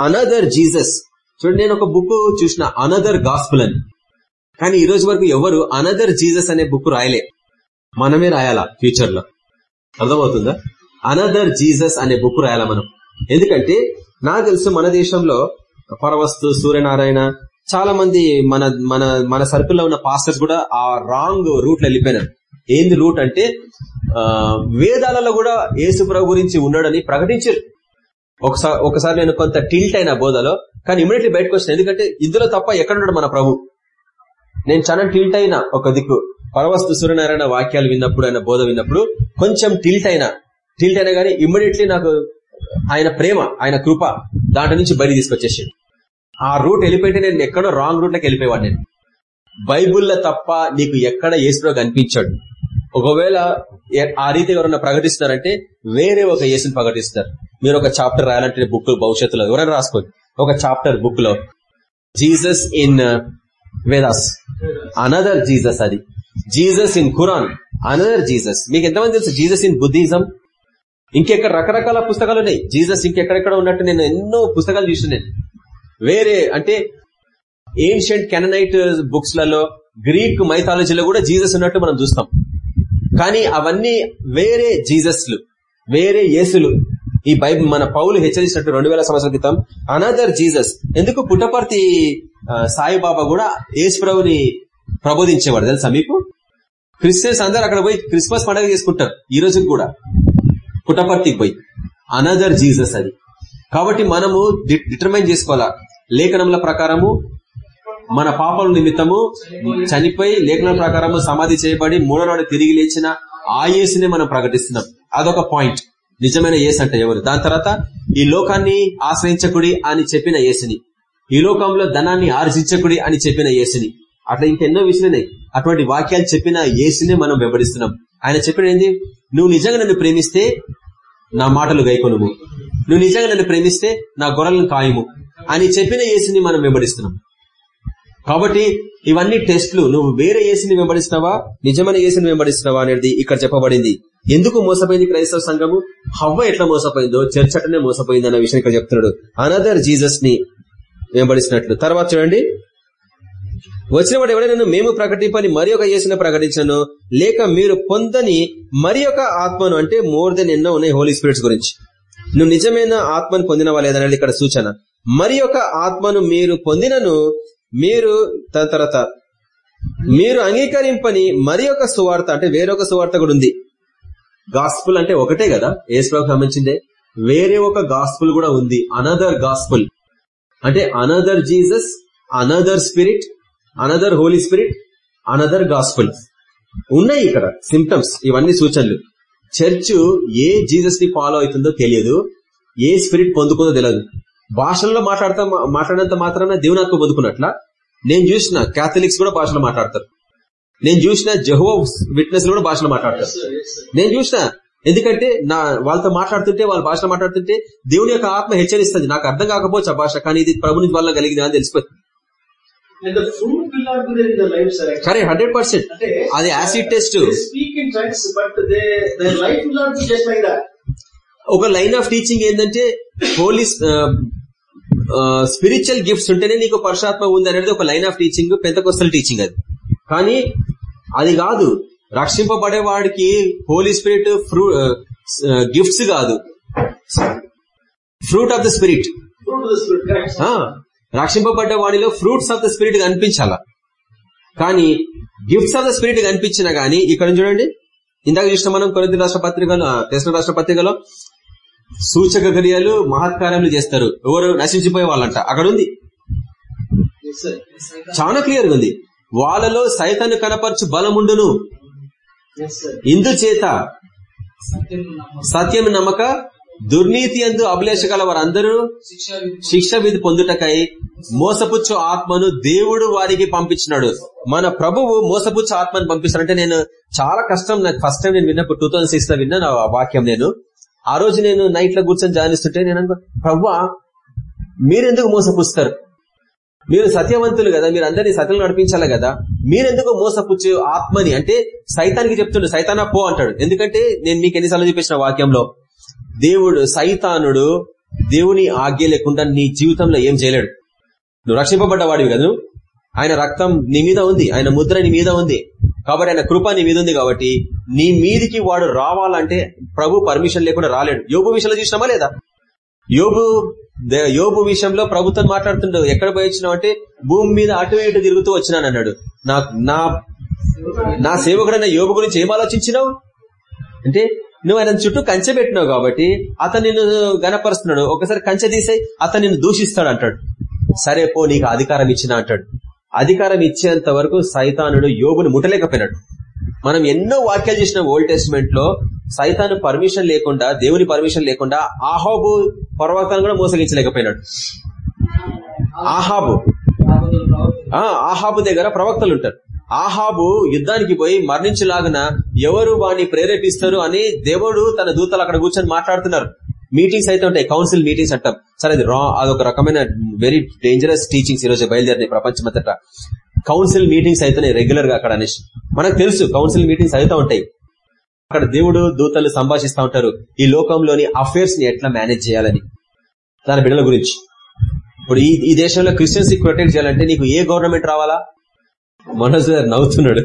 అనదర్ జీసస్ చూడండి నేను ఒక బుక్ చూసిన అనదర్ గాస్పుల్ అని. కానీ ఈ రోజు వరకు ఎవరు అనదర్ జీసస్ అనే బుక్ రాయలే. మనమే రాయాలా ఫ్యూచర్లో అర్థమవుతుందా? అనదర్ జీసస్ అనే బుక్ రాయాలా మనం? ఎందుకంటే నాకు తెలుసు మన దేశంలో పరవస్తు సూర్యనారాయణ చాలా మంది మన మన మన సర్కిల్లో ఉన్న పాస్టర్స్ కూడా ఆ రాంగ్ రూట్లో వెళ్ళిపోయినారు. ఏంది రూట్ అంటే వేదాలలో కూడా యేసుప్రభు గురించి ఉన్నాడని ప్రకటించారు. ఒకసారి ఒకసారి నేను కొంత టిల్ట్ అయిన బోధలో కానీ ఇమీడియట్లీ బయటకు వచ్చిన. ఎందుకంటే ఇందులో తప్ప ఎక్కడున్నాడు మన ప్రభు? నేను చాలా టిల్ట్ అయినా ఒక దిక్కు. పరవస్తు సూర్యనారాయణ వాక్యాలు విన్నప్పుడు ఆయన బోధ విన్నప్పుడు కొంచెం టిల్ట్ అయినా. టిల్ట్ అయినా కానీ ఇమ్మీడియట్లీ నాకు ఆయన ప్రేమ ఆయన కృప దాంట్లో నుంచి బయట తీసుకొచ్చేసాడు ఆ రూట్ వెళ్ళిపోయింటే నేను ఎక్కడో రాంగ్ రూట్లోకి వెళ్ళిపోయేవాడు నేను బైబుల్లో తప్ప నీకు ఎక్కడ ఏసులో కనిపించాడు. ఒకవేళ ఆ రీతి ఎవరైనా ప్రకటిస్తున్నారంటే వేరే ఒక యేసుని ప్రకటిస్తారు. మీరు ఒక చాప్టర్ రాయాలంటే బుక్ భవిష్యత్తులో ఎవరైనా రాసుకోండి. ఒక చాప్టర్ బుక్లో Jesus in Vedas another Jesus అది. Jesus in Quran another Jesus మీకు ఎంతమంది తెలుసు? జీసస్ ఇన్ బుద్ధిజం ఇంకెక్కడ రకరకాల పుస్తకాలు ఉన్నాయి? జీసస్ ఇంకెక్కడెక్కడ ఉన్నట్టు నేను ఎన్నో పుస్తకాలు చూసిన వేరే అంటే ఏన్షియంట్ కెననైట్ బుక్స్లలో గ్రీక్ మైథాలజీలో కూడా జీసస్ ఉన్నట్టు మనం చూస్తాం. కానీ అవన్నీ వేరే జీసస్లు వేరే యేసులు. ఈ బైబిల్ మన పౌలు హెచ్చరించినట్టు రెండు వేల సంవత్సరాల క్రితం అనదర్ జీసస్ ఎందుకు పుట్టపర్తి సాయిబాబా కూడా యేసు ప్రభుని ప్రబోధించేవాడు తెలుసా మీకు? క్రిస్టియన్స్ అందరు అక్కడ పోయి క్రిస్మస్ పండుగ చేసుకుంటారు ఈ రోజు కూడా. పుట్టపర్తికి పోయి. అనదర్ జీసస్ అది. కాబట్టి మనము డిటర్మైన్ చేసుకోవాలా? లేఖనముల ప్రకారము మన పాపల నిమిత్తము చనిపోయి లేఖన ప్రకారము సమాధి చేయబడి మూడో నాడు తిరిగి లేచిన ఆ యేసునే మనం ప్రకటిస్తున్నాం. అదొక పాయింట్. నిజమైన యేసు అంటే ఎవరు? దాని తర్వాత ఈ లోకాన్ని ఆశ్రయించకుడి అని చెప్పిన ఏసుని ఈ లోకంలో ధనాన్ని ఆర్జించకుడి అని చెప్పిన ఏసుని అట్లా ఇంకెన్నో విషయాలున్నాయి అటువంటి వాక్యాలు చెప్పిన యేసునే మనం వెంబడిస్తున్నాం. ఆయన చెప్పిన ఏంది? నువ్వు నిజంగా నన్ను ప్రేమిస్తే నా మాటలు గైకొనుము. నువ్వు నిజంగా నన్ను ప్రేమిస్తే నా గొర్రెలను కాయము. అని చెప్పిన ఏసుని మనం వెంబడిస్తున్నాం. కాబట్టి ఇవన్నీ టెస్ట్లు. నువ్వు వేరే ఏసుని వెంబడిస్తున్నావా? నిజమైన ఏసుని వెంబడిస్తున్నావా అనేది ఇక్కడ చెప్పబడింది. ఎందుకు మోసపోయింది క్రైస్తవ సంఘము? హవ్వ ఎట్లా మోసపోయిందో చర్చటనే అటనే మోసపోయింది అన్న విషయం ఇక్కడ చెప్తున్నాడు. అనదర్ జీసస్ని వెంబడిస్తున్నట్లు. తర్వాత చూడండి. వచ్చినవాడు ఎవడైనా మేము ప్రకటింపని మరి ఒక యేసుని ప్రకటించను లేక మీరు పొందని మరి ఒక ఆత్మను అంటే మోర్ దెన్ ఎన్నో ఉన్నాయి హోలీ స్పిరిట్స్ గురించి. నువ్వు నిజమైన ఆత్మను పొందినవా లేదనేది ఇక్కడ సూచన. మరి ఆత్మను మీరు పొందినను మీరు దాని తర్వాత మీరు అంగీకరింపని మరి ఒక సువార్త అంటే వేరొక సువార్త కూడా ఉంది. గాస్పుల్ అంటే ఒకటే కదా ఏసుకు సంబంధించిందే. వేరే ఒక గాస్పుల్ కూడా ఉంది అనదర్ గాస్పుల్. అంటే another Jesus another spirit another holy spirit another gospel. ఉన్నాయి ఇక్కడ సిమ్టమ్స్ ఇవన్నీ సూచనలు. చర్చ్ ఏ జీసస్ని ఫాలో అవుతుందో తెలియదు ఏ స్పిరిట్ పొందుకుందో తెలియదు భాషల్లో మాట్లాడతా మాట్లాడినంత మాత్రాన దేవునాత్మ పొందుకున్నట్ల నేను చూసిన క్యాథలిక్స్ కూడా భాషలో మాట్లాడతారు. నేను చూసిన జహో విట్నెస్ కూడా భాషలో మాట్లాడతారు. నేను చూసిన ఎందుకంటే నా వాళ్ళతో మాట్లాడుతుంటే వాళ్ళ భాషలో మాట్లాడుతుంటే దేవుని యొక్క ఆత్మ హెచ్చరిస్తుంది. నాకు అర్థం కాకపోవచ్చు ఆ భాష కానీ ఇది ప్రభు నుంచి వల్ల కలిగింది అని తెలిసిపోతుంది. కానీ హండ్రెడ్ పర్సెంట్ అది యాసిడ్ టెస్ట్. ఒక లైన్ ఆఫ్ టీచింగ్ ఏంటంటే హోలీ స్పిరిచువల్ గిఫ్ట్స్ ఉంటేనే నీకు పరుషాత్మ ఉంది అనేది ఒక లైన్ ఆఫ్ టీచింగ్ పెంతకొస్తల టీచింగ్ అది. కానీ అది కాదు. రక్షింపబడే వాడికి హోలీ స్పిరిట్ ఫ్రూ గిఫ్ట్స్ కాదు. Fruit of the spirit. రక్షింపబడ్డ వాడిలో ఫ్రూట్స్ ఆఫ్ ద స్పిరిట్ కనిపించాల. కానీ గిఫ్ట్స్ ఆఫ్ ద స్పిరిట్ కనిపించినా గానీ ఇక్కడ చూడండి. ఇందాక చూసిన మనం కొరింథీ రాష్ట్ర పత్రికలో తెసిన రాష్ట్ర పత్రికలో సూచక క్రియలు మహత్కార్యములు చేస్తారు. ఎవరు నశించిపోయే వాళ్ళంట. అక్కడ ఉంది చాలా క్లియర్గా ఉంది. వాళ్ళలో సైతాన్ని కనపరచు బలముండును ఇందుచేత సత్యం నమ్మక దుర్నీతి ఎందు అభిలేష గల వారందరూ శిక్ష విధి పొందుటకై మోసపుచ్చు ఆత్మను దేవుడు వారికి పంపించినాడు. మన ప్రభువు మోసపుచ్చు ఆత్మను పంపిస్తాడంటే నేను చాలా కష్టం నాకు ఫస్ట్ టైం నేను విన్నప్పుడు టూ థౌసండ్ సిక్స్లో విన్నాను ఆ వాక్యం నేను. ఆ రోజు నేను నైట్లో కూర్చొని ధ్యానిస్తుంటే నేను అనుకో ప్రవ్వా మీరెందుకు మోసపుస్తారు మీరు సత్యవంతులు కదా మీరు అందరినీ సత్యం నడిపించాలి కదా? మీరెందుకు మోసపుచ్చే ఆత్మని? అంటే సైతానికి చెప్తుండే సైతానా పో అంటాడు. ఎందుకంటే నేను మీకు ఎన్నిసార్లు చూపించిన వాక్యంలో దేవుడు సైతానుడు దేవుని ఆజ్ఞ లేకుండా నీ జీవితంలో ఏం చేయలేడు. నువ్వు రక్షింపబడ్డవాడివి కదా? ఆయన రక్తం నీ మీద ఉంది ఆయన ముద్ర నీ మీద ఉంది. కాబట్టి ఆయన కృప నీ మీద ఉంది కాబట్టి నీ మీదికి వాడు రావాలంటే ప్రభు పర్మిషన్ లేకుండా రాలేడు. యోగు విషయంలో చూసినామా లేదా? యోగు యోగు విషయంలో ప్రభుత్వం మాట్లాడుతుండవు ఎక్కడ పోయి వచ్చినావు అంటే భూమి మీద అటు ఇటు తిరుగుతూ వచ్చినాను అన్నాడు. నా నా నా సేవకుడైన యోగు గురించి ఏం ఆలోచించినావు? అంటే నువ్వు ఆయన చుట్టూ కంచె పెట్టినావు కాబట్టి అతను నిన్ను గనపరుస్తున్నాడు ఒకసారి కంచె తీసేయి అతను నిన్ను దూషిస్తాడు అంటాడు. సరే పో నీకు అధికారం ఇచ్చిన అంటాడు. అధికారం ఇచ్చేంత వరకు సైతానుడు యోగును ముట్టలేకపోయినాడు. మనం ఎన్నో వాక్యాలు చేసిన ఓల్డ్ టెస్ట్మెంట్లో సైతాను పర్మిషన్ లేకుండా దేవుని పర్మిషన్ లేకుండా ఆహాబు పర్వతాన్ని కూడా మోసగించలేకపోయినాడు. ఆహాబు ఆ ఆహాబు దగ్గర ప్రవక్తలు ఉంటారు. ఆహాబు యుద్ధానికి పోయి మరణించలాగన ఎవరు వాడిని ప్రేరేపిస్తారు అని దేవుడు తన దూతలు అక్కడ కూర్చొని మాట్లాడుతున్నారు. మీటింగ్స్ అయితే ఉంటాయి కౌన్సిల్ మీటింగ్స్ అంటాం. సరే అది రా అదొక రకమైన వెరీ డేంజరస్ టీచింగ్స్ ఈ రోజు బయలుదేరినాయి ప్రపంచమంతటా. కౌన్సిల్ మీటింగ్స్ అవుతున్నాయి రెగ్యులర్గా అక్కడ అనేసి మనకు తెలుసు కౌన్సిల్ మీటింగ్స్ అవుతా ఉంటాయి. అక్కడ దేవుడు దూతలు సంభాషిస్తూ ఉంటారు ఈ లోకంలోని అఫేర్స్ని ఎట్లా మేనేజ్ చేయాలని. దాని బిడ్డల గురించి. ఇప్పుడు ఈ ఈ దేశంలో క్రిస్టియన్స్ ప్రొటెక్ట్ చేయాలంటే నీకు ఏ గవర్నమెంట్ రావాలా? మనోజ్ నవ్వుతున్నాడు.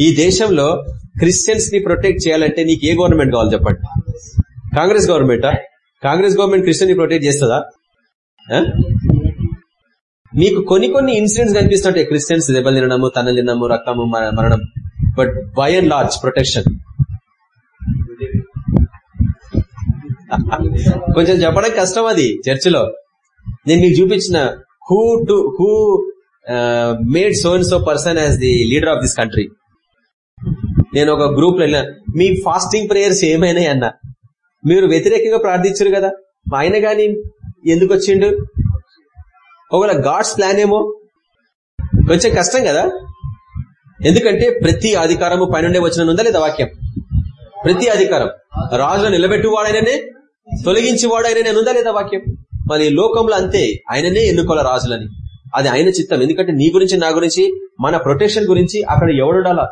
ఈ దేశంలో క్రిస్టియన్స్ని ప్రొటెక్ట్ చేయాలంటే నీకు ఏ గవర్నమెంట్ కావాలి చెప్పండి? కాంగ్రెస్ గవర్నమెంటా కాంగ్రెస్ గవర్నమెంట్ క్రిస్టియన్ ప్రొటెక్ట్ చేస్తుందా? ఆ? మీకు కొన్ని కొన్ని ఇన్సిడెంట్స్ కనిపిస్తుంటాయి. క్రిస్టియన్స్ దెబ్బలు తినడము తన తినడము రక్తము మరణం. But by and large protection కొంచెం చెప్పడం కష్టం అది చర్చిలో. నేను మీకు చూపించిన who to who made so and so person as the leader of this country నేను ఒక గ్రూప్లో వెళ్ళిన మీ ఫాస్టింగ్ ప్రేయర్స్ ఏమైనాయి అన్న? మీరు వ్యతిరేకంగా ప్రార్థించారు కదా? ఆయన గాని ఎందుకు వచ్చిండు? ఒకవేళ గాడ్స్ ప్లాన్ ఏమో? కొంచెం కష్టం కదా? ఎందుకంటే ప్రతి అధికారము పైనుండే వచ్చిన ఉందా లేదా వాక్యం? ప్రతి అధికారం. రాజును నిలబెట్టువాడైననే తొలగించేవాడైనా ఉందా లేదా వాక్యం? మరి లోకంలో అంతే ఆయననే ఎన్నుకోవాలి రాజులని. అది ఆయన చిత్తం. ఎందుకంటే నీ గురించి నా గురించి మన ప్రొటెక్షన్ గురించి అక్కడ ఎవడుండాలా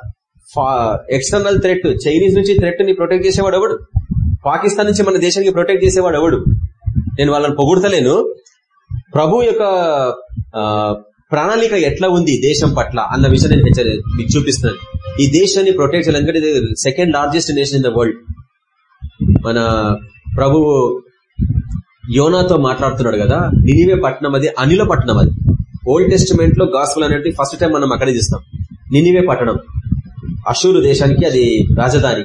ఎక్స్టర్నల్ థ్రెట్ చైనీస్ నుంచి థ్రెట్ని ప్రొటెక్ట్ చేసేవాడు ఎవడు? పాకిస్తాన్ నుంచి మన దేశానికి ప్రొటెక్ట్ చేసేవాడు ఎవడు? నేను వాళ్ళని పొగుడతలేను. ప్రభు యొక్క ఆ, ప్రణాళిక ఎట్లా ఉంది దేశం పట్ల అన్న విషయం నేను హెచ్చరి మీకు చూపిస్తున్నాను. ఈ దేశాన్ని ప్రొటెక్ట్ చేయాలి ఎందుకంటే second largest nation in the world మన ప్రభు యోనాతో మాట్లాడుతున్నాడు కదా నినివే పట్టణం అది అనిల పట్టణం అది. ఓల్డ్ టెస్టిమెంట్లో గాస్పుల్ అనేది ఫస్ట్ టైం మనం అక్కడే చూస్తాం. నినివే పట్టణం. అశూరు దేశానికి అది రాజధాని.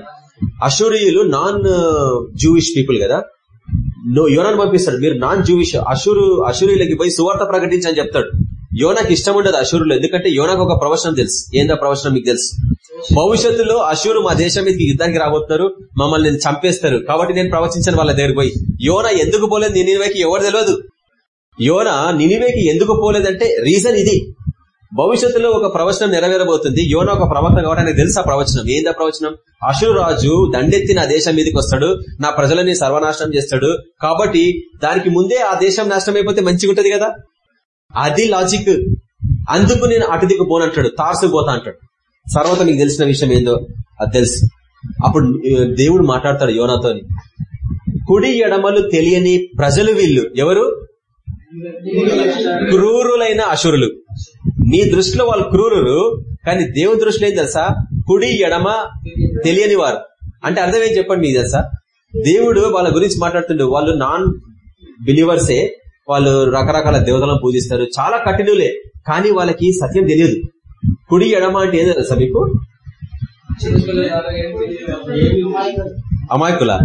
అషూరియులు నాన్ జూయిష్ పీపుల్ కదా? నువ్వు యోనాను పంపిస్తాడు. మీరు నాన్ జూయిష్ అషూరు అషూరియులకి పోయి సువార్త ప్రకటించని చెప్తాడు. యోనాకి ఇష్టం ఉండదు అషూరులో. ఎందుకంటే యోనాకు ఒక ప్రవచనం తెలుసు. ఏందా ప్రవచనం మీకు తెలుసు? భవిష్యత్తులో అషూరు మా దేశం మీదకి యుద్ధానికి రాబోతున్నారు. మమ్మల్ని నేను చంపేస్తారు. కాబట్టి నేను ప్రవచించాను వాళ్ళ దగ్గర పోయి. యోన ఎందుకు పోలేదు? నినివేకి ఎవరు తెలియదు యోన నినివేకి ఎందుకు పోలేదంటే రీజన్ ఇది. భవిష్యత్తులో ఒక ప్రవచనం నెరవేరబోతుంది. యోన ఒక ప్రవక్త కాబట్టి ఆయనకు తెలుసు ఆ ప్రవచనం. ఏందా ప్రవచనం? అశురు రాజు దండెత్తి నా దేశం మీదకి వస్తాడు. నా ప్రజలని సర్వనాశనం చేస్తాడు. కాబట్టి దానికి ముందే ఆ దేశం నాశనం అయిపోతే మంచిగా ఉంటది కదా? అది లాజిక్ అందుకు నేను అటు దిక్కు పోనంటాడు తార్సు పోతా అంటాడు. సర్వత మీకు తెలిసిన విషయం ఏందో అది తెలుసు. అప్పుడు దేవుడు మాట్లాడతాడు యోనాతోని. కుడి ఎడమలు తెలియని ప్రజలు వీళ్ళు ఎవరు? క్రూరులైన అసురులు నీ దృష్టిలో వాళ్ళు క్రూరులు కానీ దేవుని దృష్టిలో ఏం తెలుసా? కుడి ఎడమ తెలియని వారు. అంటే అర్థం ఏం చెప్పండి మీకు తెలుసా? దేవుడు వాళ్ళ గురించి మాట్లాడుతుండే. వాళ్ళు నాన్ బిలీవర్సే. వాళ్ళు రకరకాల దేవతలను పూజిస్తారు. చాలా కఠినులే. కానీ వాళ్ళకి సత్యం తెలియదు. కుడి ఎడమ అంటే ఏదో తెలుసా మీకు? అమాయకుల?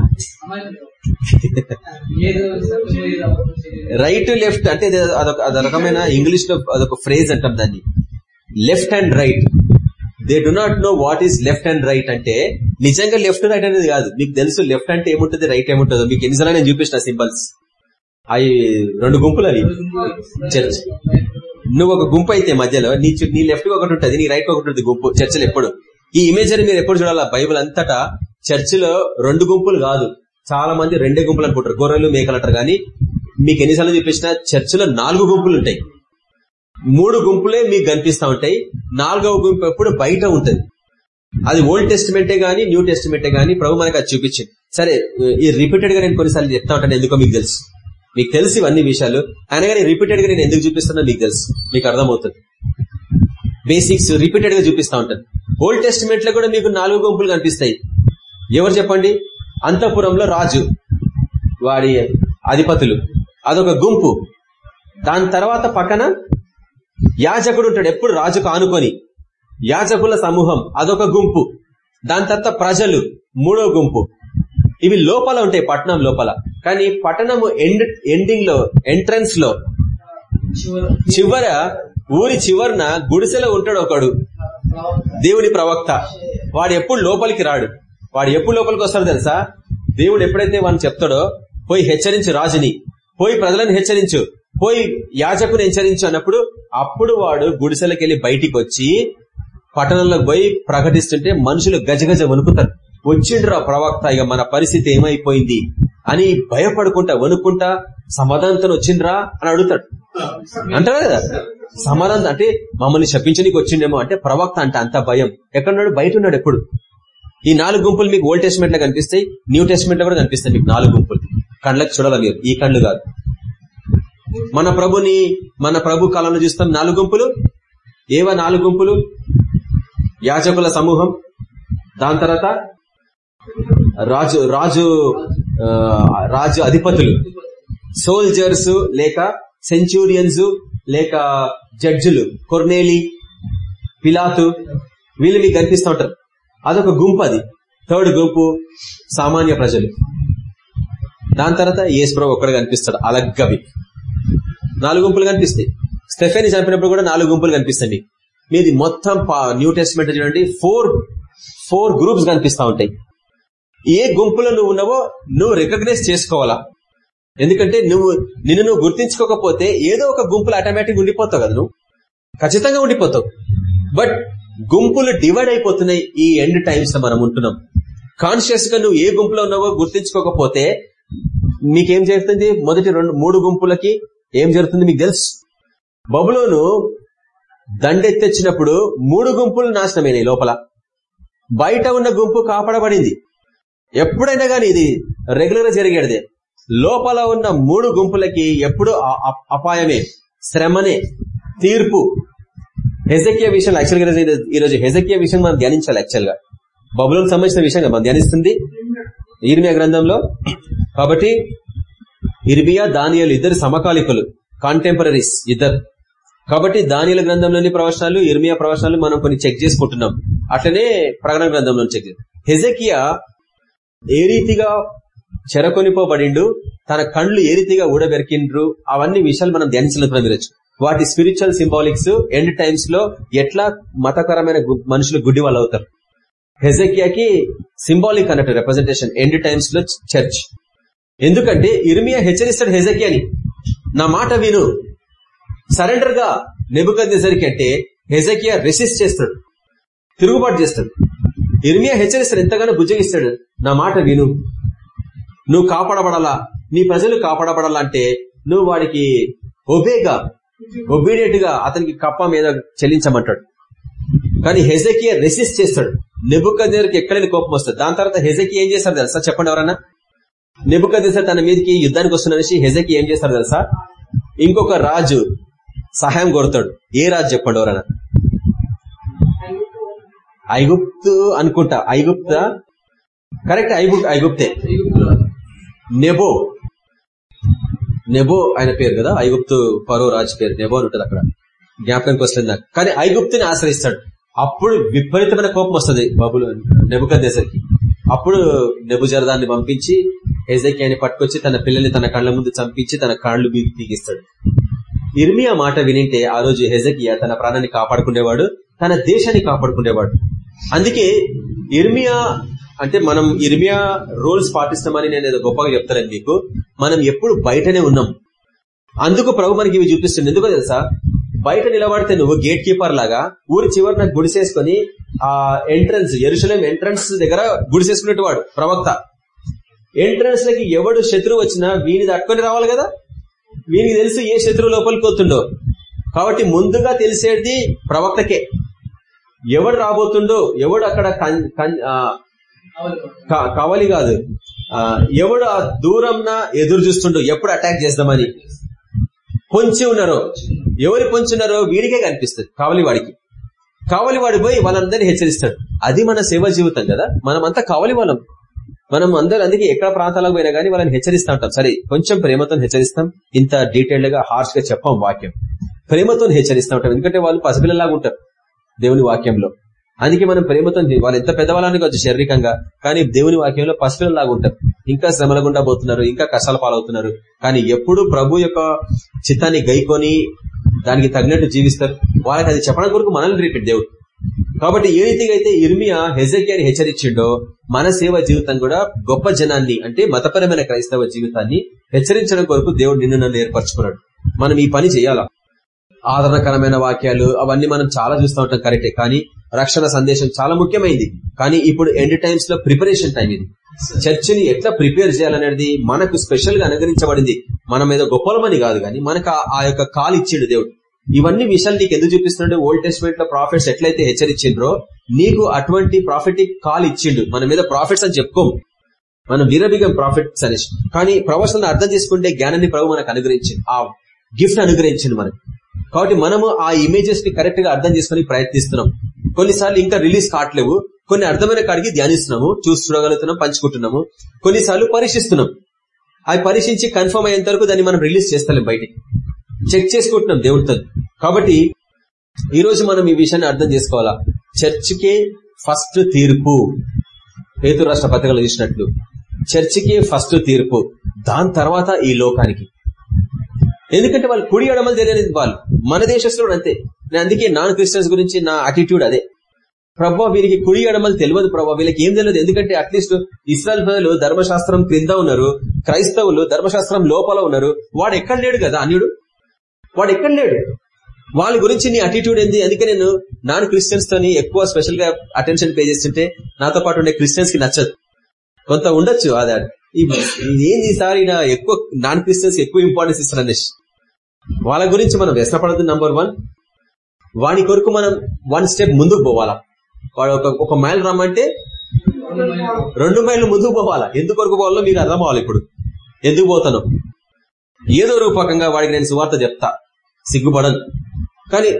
రైట్ లెఫ్ట్ అంటే అదొక అదొక రకమైన ఇంగ్లీష్లో అదొక ఫ్రేజ్ అంటాం దాన్ని. Left and right they do not know what is left and right అంటే నిజంగా లెఫ్ట్ రైట్ అనేది కాదు. మీకు తెలుసు లెఫ్ట్ అంటే ఏముంటుంది రైట్ ఏముంటుందో. మీకు ఎన్నిసార్లు నేను చూపించిన సింబల్స్ అవి రెండు గుంపులు అవి. చర్చ్. నువ్వు ఒక గుంపు అయితే మధ్యలో నీ నీ లెఫ్ట్ ఒకటి ఉంటుంది నీ రైట్ ఒకటి ఉంటుంది గుంపు చర్చలు ఎప్పుడు. ఈ ఇమేజ్ మీరు ఎప్పుడు చూడాలా? బైబిల్ అంతటా చర్చిలో రెండు గుంపులు కాదు. చాలా మంది రెండే గుంపులు అనుకుంటారు. గొర్రెలు మేకలు అంటారు. కానీ మీకు ఎన్నిసార్లు చూపించిన చర్చిలో నాలుగు గుంపులు ఉంటాయి. మూడు గుంపులే మీకు కనిపిస్తా ఉంటాయి. నాలుగవ గుంపు ఎప్పుడు బయట ఉంటుంది. అది ఓల్డ్ టెస్టిమెంటే గానీ న్యూ టెస్టిమెంటే గానీ ప్రభు మనకు అది చూపించింది. సరే ఈ రిపీటెడ్గా నేను కొన్నిసార్లు చెప్తా ఉంటాను. ఎందుకో మీకు తెలుసు. మీకు తెలుసు ఇవన్నీ విషయాలు. అయినా కానీ రిపీటెడ్గా నేను ఎందుకు చూపిస్తున్నా మీకు తెలుసు. మీకు అర్థమవుతుంది. బేసిక్స్ రిపీటెడ్గా చూపిస్తా ఉంటాను. ఓల్డ్ టెస్టిమెంట్లో కూడా మీకు నాలుగు గుంపులు కనిపిస్తాయి. ఎవరు చెప్పండి? అంతఃపురంలో రాజు వాడి అధిపతులు. అదొక గుంపు. దాని తర్వాత పక్కన యాజకుడు ఉంటాడు ఎప్పుడు రాజుకు ఆనుకొని యాజకుల సమూహం అదొక గుంపు. దాని తర్వాత ప్రజలు మూడో గుంపు. ఇవి లోపల ఉంటాయి పట్టణం లోపల. కానీ పట్టణము ఎండ్ ఎండింగ్లో ఎంట్రన్స్లో చివర చివర ఊరి చివరన గుడిసెలో ఉంటాడు ఒకడు దేవుని ప్రవక్త. వాడు ఎప్పుడు లోపలికి రాడు. వాడు ఎప్పుడు లోపలికి వస్తాడో తెలుసా? దేవుడు ఎప్పుడైతే వాడిని చెప్తాడో పోయి హెచ్చరించు రాజుని పోయి ప్రజలను హెచ్చరించు పోయి యాజకుని హెచ్చరించు అన్నప్పుడు అప్పుడు వాడు గుడిసెలకు వెళ్ళి బయటికి వచ్చి పట్టణంలో పోయి ప్రకటిస్తుంటే మనుషులు గజగజ వణుకుతారు. వచ్చిండ్రా ప్రవక్త ఇక మన పరిస్థితి ఏమైపోయింది? అని భయపడుకుంటా వణుకుంటా సమాధానంతో వచ్చిండ్రా అని అడుగుతాడు. అంటారా కదా సమాధానం అంటే మమ్మల్ని శపించడానికి వచ్చిండేమో అంటే ప్రవక్త అంటే అంత భయం. ఎక్కడున్నాడు? బయట ఉన్నాడు ఎప్పుడు? ఈ నాలుగు గుంపులు మీకు ఓల్డ్ టెస్ట్మెంట్లో కనిపిస్తాయి న్యూ టెస్ట్మెంట్లో కూడా కనిపిస్తాయి మీకు నాలుగు గుంపులు. కళ్ళకి చూడాలి మీరు? ఈ కళ్ళు కాదు. మన ప్రభుని మన ప్రభు కాలంలో చూస్తాం నాలుగు గుంపులు. ఏవా నాలుగు గుంపులు? యాజకుల సమూహం. దాని తర్వాత రాజు రాజు రాజు అధిపతులు. సోల్జర్స్ లేక సెంచూరియన్స్ లేక జడ్జులు. కొర్నేలి పిలాతు వీళ్ళు మీకు కనిపిస్తూ ఉంటారు. అదొక గుంపు అది. థర్డ్ గుంపు సామాన్య ప్రజలు. దాని తర్వాత యేసుప్రభు ఒక్కడు కనిపిస్తాడు అలగ్గవి. నాలుగు గుంపులు కనిపిస్తాయి. స్టెఫెన్ చంపినప్పుడు కూడా నాలుగు గుంపులు కనిపిస్తాయి మీది మొత్తం పా- న్యూ టెస్ట్మెంట్ చూడండి ఫోర్ ఫోర్ గ్రూప్స్ కనిపిస్తా ఉంటాయి. ఏ గుంపులో నువ్వు ఉన్నావో నువ్వు రికగ్నైజ్ చేసుకోవాలా. ఎందుకంటే నువ్వు నిన్ను నువ్వు గుర్తించుకోకపోతే ఏదో ఒక గుంపులు ఆటోమేటిక్ ఉండిపోతావు కదా నువ్వు. ఖచ్చితంగా ఉండిపోతావు. బట్ గుంపులు డివైడ్ అయిపోతున్నాయి ఈ ఎండ్ టైమ్స్లో మనం ఉంటున్నాం. కాన్షియస్గా నువ్వు ఏ గుంపులో ఉన్నావో గుర్తించుకోకపోతే మీకేం జరుగుతుంది? మొదటి రెండు మూడు గుంపులకి ఏం జరుగుతుంది మీకు తెలుసు? బబులోను దండెత్తెచ్చినప్పుడు మూడు గుంపులు నాశనమైనాయి లోపల. బయట ఉన్న గుంపు కాపాడబడింది. ఎప్పుడైనా కానీ ఇది రెగ్యులర్గా జరిగేదే. లోపల ఉన్న మూడు గుంపులకి ఎప్పుడు అపాయమే శ్రమనే తీర్పు. హెజకియా విషయంలో యాక్చువల్గా ఈరోజు- హెజకియా విషయం మనం ధ్యానించాలి యాక్చువల్గా. సంబంధించిన విషయంగా మనం ధ్యానిస్తుంది. ఇర్మియా గ్రంథంలో కాబట్టి ఇర్మియా దానియలు ఇద్దరు సమకాలికులు కాంటెంపరీస్ ఇద్దరు. కాబట్టి దానియల గ్రంథంలోని ప్రవచనాలు ఇర్మియా ప్రవచనాలు మనం కొన్ని చెక్ చేసుకుంటున్నాం. అట్లనే ప్రకటన గ్రంథంలో చెక్ హెజకియా ఏ రీతిగా చెరకొనిపోబడిండు. తన కళ్ళు ఏ రీతిగా ఊడబెరికిండ్రు అవన్నీ విషయాలు మనం ధ్యానించలేకపోయినా మీరొచ్చు వాటి స్పిరిచువల్ సింబాలిక్స్ ఎండ్ టైమ్స్లో ఎట్లా మతకరమైన మనుషులు గుడ్డి వాళ్ళు అవుతారు. హెజకియాకి సింబాలిక్ అన్నట్టు రిప్రజెంటేషన్ ఎండ్ టైమ్స్లో చర్చ్ ఎందుకంటే ఇర్మియా హెచ్చరిస్తాడు హెజకియాని నా మాట విను. సరెండర్గా నెబుకద్నెసరికి అంటే హెజకియా రెసిస్ట్ చేస్తాడు. తిరుగుబాటు చేస్తాడు. ఇర్మియా హెచ్చరిస్తాడు ఎంతగానో భుజగిస్తాడు. నా మాట విను. నువ్వు కాపాడబడాలా? నీ ప్రజలు కాపాడబడాలంటే నువ్వు వాడికి ఒబేగా ఒబీడియట్గా అతనికి కప్ప మీద చెల్లించమంటాడు. కానీ హెజకియా రెసిస్ట్ చేస్తాడు. నెబుకద్నెసరికి ఎక్కడైనా కోపం వస్తుంది. దాని తర్వాత హెజకి ఏం చేస్తారు తెలుసా? చెప్పండి ఎవరన్నా? నెబుకద్నెసర్ తన మీదకి యుద్ధానికి వస్తున్నసి హెజకి ఏం చేస్తారు తెలుసా? ఇంకొక రాజు సహాయం కోరుతాడు. ఏ రాజు చెప్పండి ఎవరన్నా? ఐగుప్తు అనుకుంటా. ఐగుప్త? కరెక్ట్ ఐగుప్ ఐగుప్తే. నెబో. నెబో ఆయన పేరు కదా? ఐగుప్తు పరో రాజు పేరు. నెబో అని ఉంటుంది అక్కడ. జ్ఞాపకానికి వస్తుంది నాకు. కానీ ఐగుప్తుని ఆశ్రయిస్తాడు. అప్పుడు విపరీతమైన కోపం వస్తుంది బబులు నెబుకద్దేసరికి అప్పుడు నెబుజరదాన్ని పంపించి హెజకియాని పట్టుకొచ్చి తన పిల్లల్ని తన కళ్ళ ముందు చంపించి తన కాళ్ళు బీ- పీకిస్తాడు ఇర్మియా మాట వినింటే ఆ రోజు హెజకియా తన ప్రాణాన్ని కాపాడుకునేవాడు తన దేశాన్ని కాపాడుకునేవాడు. అందుకే ఇర్మియా అంటే మనం ఇర్మియా రూల్స్ పాటిస్తామని నేను ఏదో గొప్పగా చెప్తాను మీకు. మనం ఎప్పుడు బయటనే ఉన్నాం. అందుకు ప్రభు మనకి ఇవి చూపిస్తుంది ఎందుకో తెలుసా? బయట నిలబడితే నువ్వు గేట్ కీపర్ లాగా ఊరి చివరిన గుడిసేసుకొని ఆ ఎంట్రన్స్ ఎరుసలేం ఎంట్రన్స్ దగ్గర గుడిసేసుకునేటవాడు ప్రవక్త. ఎంట్రన్స్ లకి ఎవడు శత్రువు వచ్చినా వీని తట్టుకొని రావాలి కదా? వీనికి తెలుసు ఏ శత్రువు లోపలికి పోతుండో. కాబట్టి ముందుగా తెలిసేది ప్రవక్తకే. ఎవడు రాబోతుండో ఎవడు అక్కడ కన్- కన్- కవలి కాదు. ఆ, ఎవడు ఆ దూరంన ఎదురు చూస్తుండో ఎప్పుడు అటాక్ చేద్దామని పొంచి ఉన్నారో. ఎవరు పొంచి ఉన్నారో వీడికే కనిపిస్తుంది కావలి వాడికి. కావలి వాడి పోయి వాళ్ళందరినీ హెచ్చరిస్తాడు. అది మన సేవ జీవితం కదా. మనం అంతా కావలి వాళ్ళం. మనం అందరూ అందుకే ఎక్కడ ప్రాంతాలకు పోయినా కానీ వాళ్ళని హెచ్చరిస్తూ ఉంటాం. సరే కొంచెం ప్రేమతో హెచ్చరిస్తాం. ఇంత డీటెయిల్డ్గా హార్ష్గా చెప్పాం వాక్యం. ప్రేమతో హెచ్చరిస్తా ఉంటాం. ఎందుకంటే వాళ్ళు పసిపిల్లలాగా ఉంటారు దేవుని వాక్యంలో. అందుకే మనం ప్రేమతో వాళ్ళు ఎంత పెద్దవాళ్ళని కావచ్చు శారీరకంగా కానీ దేవుని వాక్యంలో పసిపిల్లలాగా ఉంటారు. ఇంకా శ్రమల గుండా పోతున్నారు ఇంకా కష్టాల పాలవుతున్నారు. కానీ ఎప్పుడు ప్రభు యొక్క చిత్తాన్ని గైకొని దానికి తగినట్టు జీవిస్తారు. వాళ్ళకి అది చెప్పడం కొరకు మనల్ని రిపీట్ దేవుడు. కాబట్టి ఏ రీతిగా అయితే ఇర్మియా హెజకియాని హెచ్చరించిండో మన సేవ జీవితం కూడా గొప్ప జనాన్ని అంటే మతపరమైన క్రైస్తవ జీవితాన్ని హెచ్చరించడం కొరకు దేవుడు నిన్ను నన్ను ఏర్పరచుకున్నాడు. మనం ఈ పని చేయాలా? ఆదరణకరమైన వాక్యాలు అవన్నీ మనం చాలా చూస్తూ ఉంటాం కరెక్టే. కానీ రక్షణ సందేశం చాలా ముఖ్యమైనది కానీ ఇప్పుడు ఎండ్ టైమ్స్లో ప్రిపరేషన్ టైం ఇది. చర్చిని ఎట్లా ప్రిపేర్ చేయాలనేది మనకు స్పెషల్గా అనుగ్రహించబడింది. మనం ఏదో గొప్పలమని కాదు కానీ మనకు ఆ- యొక్క కాల్ ఇచ్చిండు దేవుడు. ఇవన్నీ విషయాలు నీకు ఎందుకు చూపిస్తున్నాడు? ఓల్డ్ టెస్ట్మెంట్లో ప్రాఫిట్స్ ఎట్లయితే హెచ్చరించిండ్రో నీకు అటువంటి ప్రాఫిటిక్ కాల్ ఇచ్చిండు. మన మీద ప్రాఫిట్స్ అని చెప్పుకోము. మనం వీరబిగం ప్రాఫిట్స్ అనేసి. కానీ ప్రవచనాలను అర్థం చేసుకుంటే జ్ఞానాన్ని ప్రభు మనకు అనుగ్రహించింది ఆ గిఫ్ట్ అనుగ్రహించింది మనకు. కాబట్టి మనము ఆ ఇమేజెస్ని కరెక్ట్గా అర్థం చేసుకుని ప్రయత్నిస్తున్నాం. కొన్నిసార్లు ఇంకా రిలీజ్ కావట్లేవు. కొన్ని అర్థమైన కాడికి ధ్యానిస్తున్నాము చూసి చూడగలుగుతున్నాం పంచుకుంటున్నాము. కొన్నిసార్లు పరీక్షిస్తున్నాం. అవి పరీక్షించి కన్ఫర్మ్ అయ్యేంత వరకు దాన్ని మనం రిలీజ్ చేస్తాం బయటికి. చెక్ చేసుకుంటున్నాం దేవుడితో. కాబట్టి ఈ రోజు మనం ఈ విషయాన్ని అర్థం చేసుకోవాలా? చర్చికే ఫస్ట్ తీర్పు. పేతు రాష్ట్ర పత్రికలు చూసినట్లు. చర్చికే ఫస్ట్ తీర్పు. దాని తర్వాత ఈ లోకానికి. ఎందుకంటే వాళ్ళు కుడి ఎడమలు తెలియలేదు వాళ్ళు. మన దేశస్తులు అంతే. నేను అందుకే నాన్ క్రిస్టియన్స్ గురించి నా అటిట్యూడ్ అదే. ప్రభావ వీరికి కుడి ఎడమలు తెలియదు ప్రభావ వీళ్ళకి ఏం తెలియదు. ఎందుకంటే అట్లీస్ట్ ఇస్రాయల్ ప్రజలు ధర్మశాస్త్రం క్రింద ఉన్నారు. క్రైస్తవులు ధర్మశాస్త్రం లోపల ఉన్నారు. వాడు ఎక్కడ లేడు కదా అన్యుడు? వాడు ఎక్కడ లేడు? వాళ్ళ గురించి నీ అటిట్యూడ్ ఏంది? అందుకే నేను నాన్ క్రిస్టియన్స్ తోని ఎక్కువ స్పెషల్గా అటెన్షన్ పే చేస్తుంటే నాతో పాటు ఉండే క్రిస్టియన్స్కి నచ్చదు. కొంత ఉండొచ్చు అది ఏంది ఈసారి నా ఎక్కువ నాన్ క్రిస్టియన్స్ ఎక్కువ ఇంపార్టెన్స్ ఇస్తాను అనేష్ వాళ్ళ గురించి మనం వ్యసనపడదు నంబర్ వన్ వాడి కొరకు మనం వన్ స్టెప్ ముందుకు పోవాలా? వాడు ఒక ఒక మైల్ రమ్మంటే రెండు మైళ్ళు ముందుకు పోవాలా? ఎందుకు కొరకు పోవాలో మీకు అర్థం అవ్వాలి ఇప్పుడు. ఎందుకు పోతాను. ఏదో రూపకంగా వాడికి నేను సువార్త చెప్తా. సిగ్గుపడను. కానీ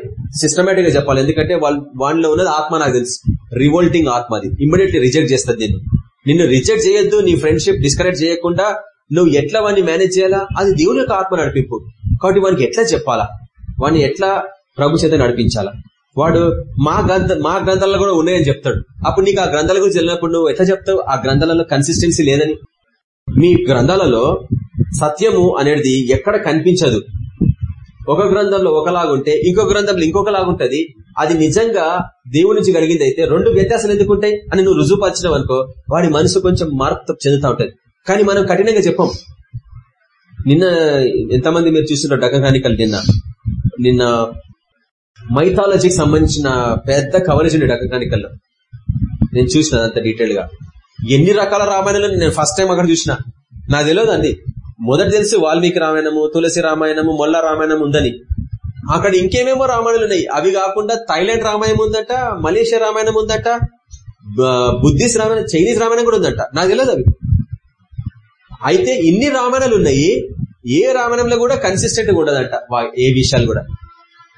సిస్టమేటిక్గా చెప్పాలి. ఎందుకంటే వాళ్ళు వాళ్ళలో ఉన్నది ఆత్మ నాకు తెలుసు. రివోల్టింగ్ ఆత్మ అది. ఇమ్మీడియట్లీ రిజెక్ట్ చేస్తుంది నేను. నిన్ను రిజెక్ట్ చేయొద్దు నీ ఫ్రెండ్షిప్ డిస్కనెక్ట్ చేయకుండా నువ్వు ఎట్లా వాడిని మేనేజ్ చేయాలా? అది దేవుని యొక్క ఆత్మ నడిపింపు. కాబట్టి వానికి ఎట్లా చెప్పాలా? వాడిని ఎట్లా ప్రభు చేత నడిపించాలా? వాడు మా గ్రంథ మా గ్రంథాలలో కూడా ఉన్నాయని చెప్తాడు. అప్పుడు నీకు ఆ గ్రంథాల గురించి వెళ్ళినప్పుడు నువ్వు ఎట్లా చెప్తావు? ఆ గ్రంథాలలో కన్సిస్టెన్సీ లేదని. మీ గ్రంథాలలో సత్యము అనేది ఎక్కడ కనిపించదు. ఒక గ్రంథంలో ఒకలాగుంటే ఇంకో గ్రంథంలో ఇంకొకలాగుంటది. అది నిజంగా దేవుడి నుంచి కలిగింది అయితే రెండు వ్యత్యాసాలు ఎందుకుంటాయి అని నువ్వు రుజువుపరచడం అనుకో వాడి మనసు కొంచెం మార్పు చెందుతా ఉంటుంది. కానీ మనం కఠినంగా చెప్పాం. నిన్న ఎంతమంది మీరు చూస్తున్నారు డకగానికలు నిన్న. నిన్న మైథాలజీకి సంబంధించిన పెద్ద కవరేజ్ ఉండే డకగానికల్లో. నేను చూసిన అంత డీటెయిల్గా ఎన్ని రకాల రామాయణాలు నేను ఫస్ట్ టైం అక్కడ చూసిన. నాకు తెలియదు అండి. మొదటి తెలుసు వాల్మీకి రామాయణము తులసి రామాయణము మొల్ల రామాయణం ఉందని. అక్కడ ఇంకేమేమో రామాయణాలు ఉన్నాయి. అవి కాకుండా థైలాండ్ రామాయణం ఉందట మలేషియా రామాయణం ఉందట బుద్ధిస్ట్ రామాయణం చైనీస్ రామాయణం కూడా ఉందట. నాకు తెలియదు అవి. అయితే ఇన్ని రామాయణాలు ఉన్నాయి ఏ రామాయణంలో కూడా కన్సిస్టెంట్ ఉండదట ఉండదంట ఏ విషయాలు కూడా.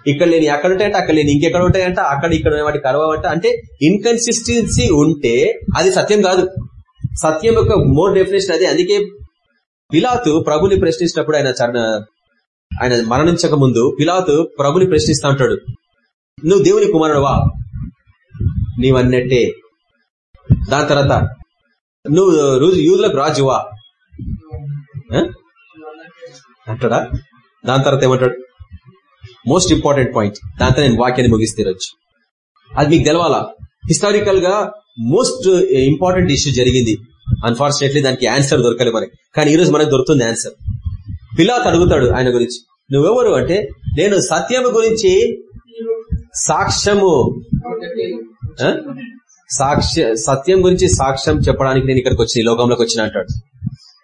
ఇక్కడ లేని ఎక్కడ ఉంటాయంట అక్కడ నేను ఇంకెక్కడ ఉంటాయంట అక్కడ ఇక్కడ వాటి కరవంట అంటే ఇన్కన్సిస్టెన్సీ ఉంటే అది సత్యం కాదు. సత్యం యొక్క మోర్ డెఫినేషన్ అది. అందుకే పిలాతు ప్రభుని ప్రశ్నించినప్పుడు ఆయన ఆయన మరణించక ముందు పిలాతు ప్రభుని ప్రశ్నిస్తా ఉంటాడు నువ్వు దేవుని కుమారుడువా? నీవన్నట్టే. దాని తర్వాత నువ్వు రోజు యూదులకు రాజువా? అంటాడా? దాని తర్వాత ఏమంటాడు? మోస్ట్ ఇంపార్టెంట్ పాయింట్ దాంతో నేను వాక్యాన్ని ముగిస్తే అది మీకు తెలవాలా? హిస్టారికల్గా మోస్ట్ ఇంపార్టెంట్ ఇష్యూ జరిగింది. అన్ఫార్చునేట్లీ దానికి ఆన్సర్ దొరకలే మనకి కానీ ఈ రోజు మనకు దొరుకుతుంది ఆన్సర్ పిలాత్ అడుగుతాడు ఆయన గురించి. నువ్వెవరు? అంటే నేను సత్యము గురించి సాక్ష్యము. సాక్ష్య సత్యం గురించి సాక్ష్యం చెప్పడానికి నేను ఇక్కడికి వచ్చి ఈ లోకంలోకి వచ్చిన అంటాడు.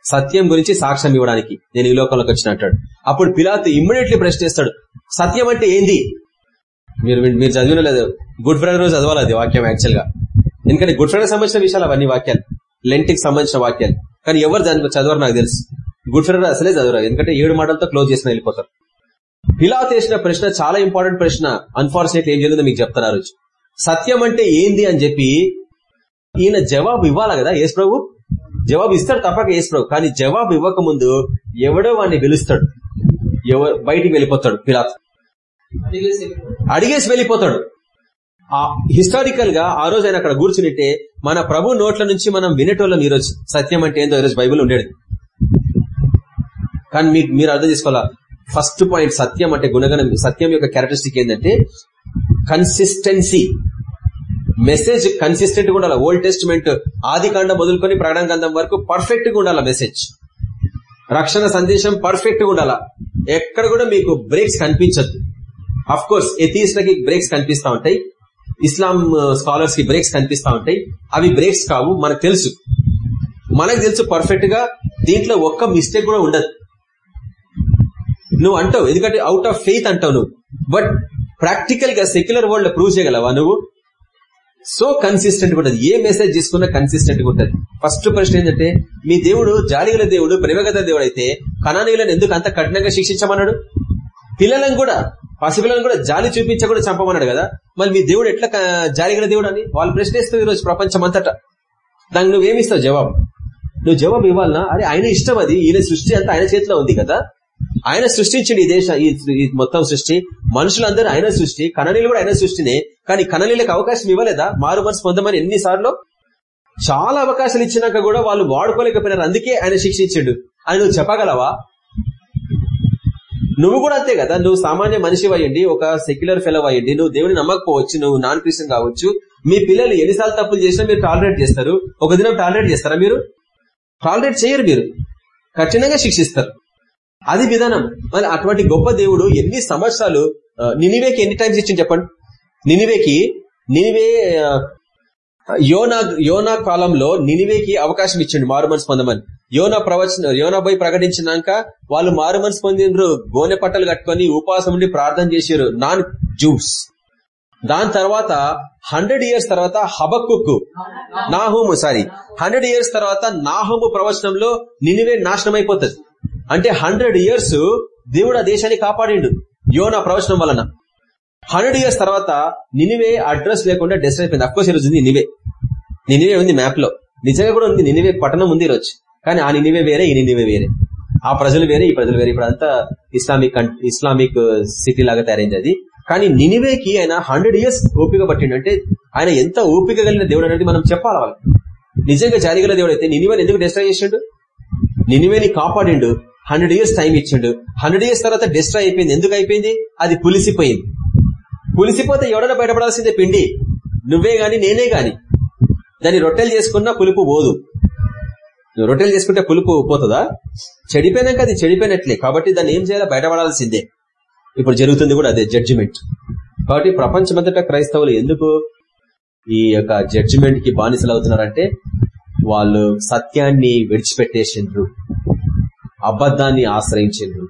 సత్యం గురించి సాక్ష్యం ఇవ్వడానికి నేను ఈ లోకంలోకి వచ్చిన అంటాడు. అప్పుడు పిలాత్ ఇమ్మీడియట్లీ ప్రశ్నిస్తాడు సత్యం అంటే ఏంది? మీరు మీరు చదివిన లేదు గుడ్ ఫ్రైడే రోజు చదవాలి అది వాక్యం యాక్చువల్గా ఎందుకంటే గుడ్ ఫ్రైడే సంబంధించిన విషయాలు అవన్నీ వాక్యాలు. లెంటికి సంబంధించిన వాక్యాలు. కానీ ఎవరు చదవరు నాకు తెలుసు. గుడ్ ఫ్రైడే అసలే చదువురా ఎందుకంటే ఏడు మాటలతో క్లోజ్ చేసిన వెళ్ళిపోతారు పిలాత్ వేసిన ప్రశ్న చాలా ఇంపార్టెంట్ ప్రశ్న. అన్ఫార్చునేట్ ఏం జరిగిందో మీకు చెప్తున్నారు సత్యం అంటే ఏంది అని చెప్పి ఈయన జవాబు ఇవ్వాలా కదా యేసు ప్రభు? జవాబు ఇస్తాడు తప్పక యేసు ప్రభు కానీ జవాబు ఇవ్వక ముందు ఎవడో వాడిని పిలుస్తాడు. బయటికి వెళ్ళిపోతాడు పిలాత్. అడిగేసి వెళ్ళిపోతాడు. ఆ హిస్టారికల్గా ఆ రోజు ఆయన అక్కడ కూర్చునిట్టే మన ప్రభు నోట్ల నుంచి మనం వినేటోళ్ళం ఈరోజు. సత్యం అంటే ఏందో ఈరోజు బైబుల్ ఉండేది. కానీ మీకు మీరు అర్థం చేసుకోవాలా? ఫస్ట్ పాయింట్ సత్యం అంటే గుణగణం. సత్యం యొక్క క్యారెక్టరిస్టిక్ ఏంటంటే కన్సిస్టెన్సీ మెసేజ్ కన్సిస్టెంట్గా ఉండాలి? ఓల్డ్ టెస్ట్మెంట్ ఆది కాండ మొదలుకొని ప్రకటన గంధం వరకు పర్ఫెక్ట్గా ఉండాలి మెసేజ్ రక్షణ సందేశం పర్ఫెక్ట్గా ఉండాలా? ఎక్కడ కూడా మీకు బ్రేక్స్ కనిపించద్దు అఫ్ కోర్స్ ఎథీస్లకి బ్రేక్స్ కనిపిస్తా ఉంటాయి. ఇస్లాం స్కాలర్స్ uh, కి బ్రేక్స్ కనిపిస్తా ఉంటాయి. అవి బ్రేక్స్ కావు మనకు తెలుసు. మనకు తెలుసు పర్ఫెక్ట్గా దీంట్లో ఒక్క మిస్టేక్ కూడా ఉండదు. నువ్వు అంటావు. ఎందుకంటే అవుట్ ఆఫ్ ఫెయిత్ అంటావు నువ్వు. బట్ ప్రాక్టికల్గా సెక్యులర్ వరల్డ్ ప్రూవ్ చేయగలవా నువ్వు? సో కన్సిస్టెంట్ ఉంటుంది. ఏ మెసేజ్ తీసుకున్నా కన్సిస్టెంట్గా ఉంటుంది. ఫస్ట్ ప్రశ్న ఏంటంటే మీ దేవుడు జాలిగల దేవుడు ప్రేమగత దేవుడు అయితే కణానీయులను ఎందుకు అంత కఠినంగా శిక్షించమన్నాడు? పిల్లలను కూడా పసిపిల్లలను కూడా జాలి చూపించకుండా చంపమన్నాడు కదా. మరి మీ దేవుడు ఎట్లా జాలిగల దేవుడు అని? వాళ్ళు ప్రశ్నిస్తారు ఈరోజు ప్రపంచం అంతటా దానికి నువ్వేమిస్తావు జవాబు? నువ్వు జవాబు ఇవ్వాలనా? అరే ఆయన ఇష్టం అది. ఈయన సృష్టి అంతా ఆయన చేతిలో ఉంది కదా. ఆయన సృష్టించండి ఈ దేశ ఈ మొత్తం సృష్టి. మనుషులందరూ ఆయన సృష్టి. కణనీలు కూడా ఆయన సృష్టినే. కానీ కణనీలకు అవకాశం ఇవ్వలేదా? మారు మనసు పొందమని ఎన్నిసార్లు? చాలా అవకాశాలు ఇచ్చినాక కూడా వాళ్ళు వాడుకోలేకపోయినారు. అందుకే ఆయన శిక్షించాడు. అని నువ్వు చెప్పగలవా? నువ్వు కూడా అంతే కదా. నువ్వు సామాన్య మనిషి అయ్యండి ఒక సెక్యులర్ ఫెలో అయ్యండి. నువ్వు దేవుని నమ్మకపోవచ్చు నువ్వు నాన్ క్రిస్టియన్ కావచ్చు. మీ పిల్లలు ఎన్నిసార్లు తప్పులు చేసినా మీరు టాలరేట్ చేస్తారు. ఒక దినం టాలరేట్ చేస్తారా మీరు? టాలరేట్ చేయరు మీరు. కఠినంగా శిక్షిస్తారు. అది విధానం. మరి అటువంటి గొప్ప దేవుడు ఎన్ని సంవత్సరాలు నినివేకి ఎన్ని టైమ్స్ ఇచ్చింది చెప్పండి? నినివేకి నినివే యోనా యోనా కాలంలో నినివేకి అవకాశం ఇచ్చిండు మారు మనసు పొందమని. యోనా ప్రవచన యోనా పోయి ప్రకటించినాక వాళ్ళు మారు మనసు పొందిండ్రు గోనె పట్టలు కట్టుకొని ఉపాసం ఉండి ప్రార్థన చేసారు నాన్ జూస్ దాని తర్వాత హండ్రెడ్ ఇయర్స్ తర్వాత హబక్కు నాహోము సారీ. హండ్రెడ్ ఇయర్స్ తర్వాత నాహోము ప్రవచనంలో నినివే నాశనం అయిపోతుంది అంటే హండ్రెడ్ ఇయర్స్ దేవుడు ఆ దేశాన్ని కాపాడిండు. యోనా ప్రవచనం వలన. హండ్రెడ్ ఇయర్స్ తర్వాత నినివే అడ్రస్ లేకుండా డెస్టర్ అయిపోయింది. అఫ్కోర్స్ ఈరోజు ఉంది నినివే. నినివే ఉంది మ్యాప్లో నిజంగా కూడా ఉంది. నినివే పట్టణం ఉంది ఈరోజు. కానీ ఆ నినివే వేరే ఈ నినివే వేరే. ఆ ప్రజలు వేరే ఈ ప్రజలు వేరే. ఇప్పుడు అంతా ఇస్లామిక్ ఇస్లామిక్ సిటీ లాగా తయారైంది అది. కానీ నినివేకి ఆయన హండ్రెడ్ ఇయర్స్ ఓపిక పట్టిండు. అంటే ఆయన ఎంత ఓపిక కలిగిన దేవుడు అనేది మనం చెప్పాలి వాళ్ళకి? నిజంగా జారిగల దేవుడు అయితే నినివేని ఎందుకు డిస్ట్రాయ్ చేసిండు? నినివేని కాపాడిండు. హండ్రెడ్ ఇయర్స్ టైం ఇచ్చిండు. హండ్రెడ్ ఇయర్స్ తర్వాత డిస్ట్రాయ్ అయిపోయింది. ఎందుకు అయిపోయింది? అది పులిసిపోయింది. పులిసిపోతే ఎవడైనా బయటపడాల్సిందే పిండి. నువ్వే గాని నేనే గాని. దాన్ని రొట్టెలు చేసుకున్నా పులుపు పోదు. నువ్వు రొట్టెలు చేసుకుంటే పులుపు పోతుందా? చెడిపోయినాక అది చెడిపోయినట్లే. కాబట్టి దాన్ని ఏం చేయాలో? బయటపడాల్సిందే. ఇప్పుడు జరుగుతుంది కూడా అదే జడ్జిమెంట్ కాబట్టి ప్రపంచమంతటా క్రైస్తవులు ఎందుకు ఈ యొక్క జడ్జిమెంట్కి బానిసలు అవుతున్నారంటే వాళ్ళు సత్యాన్ని విడిచిపెట్టేసిండ్రు. అబద్ధాన్ని ఆశ్రయించిండ్రు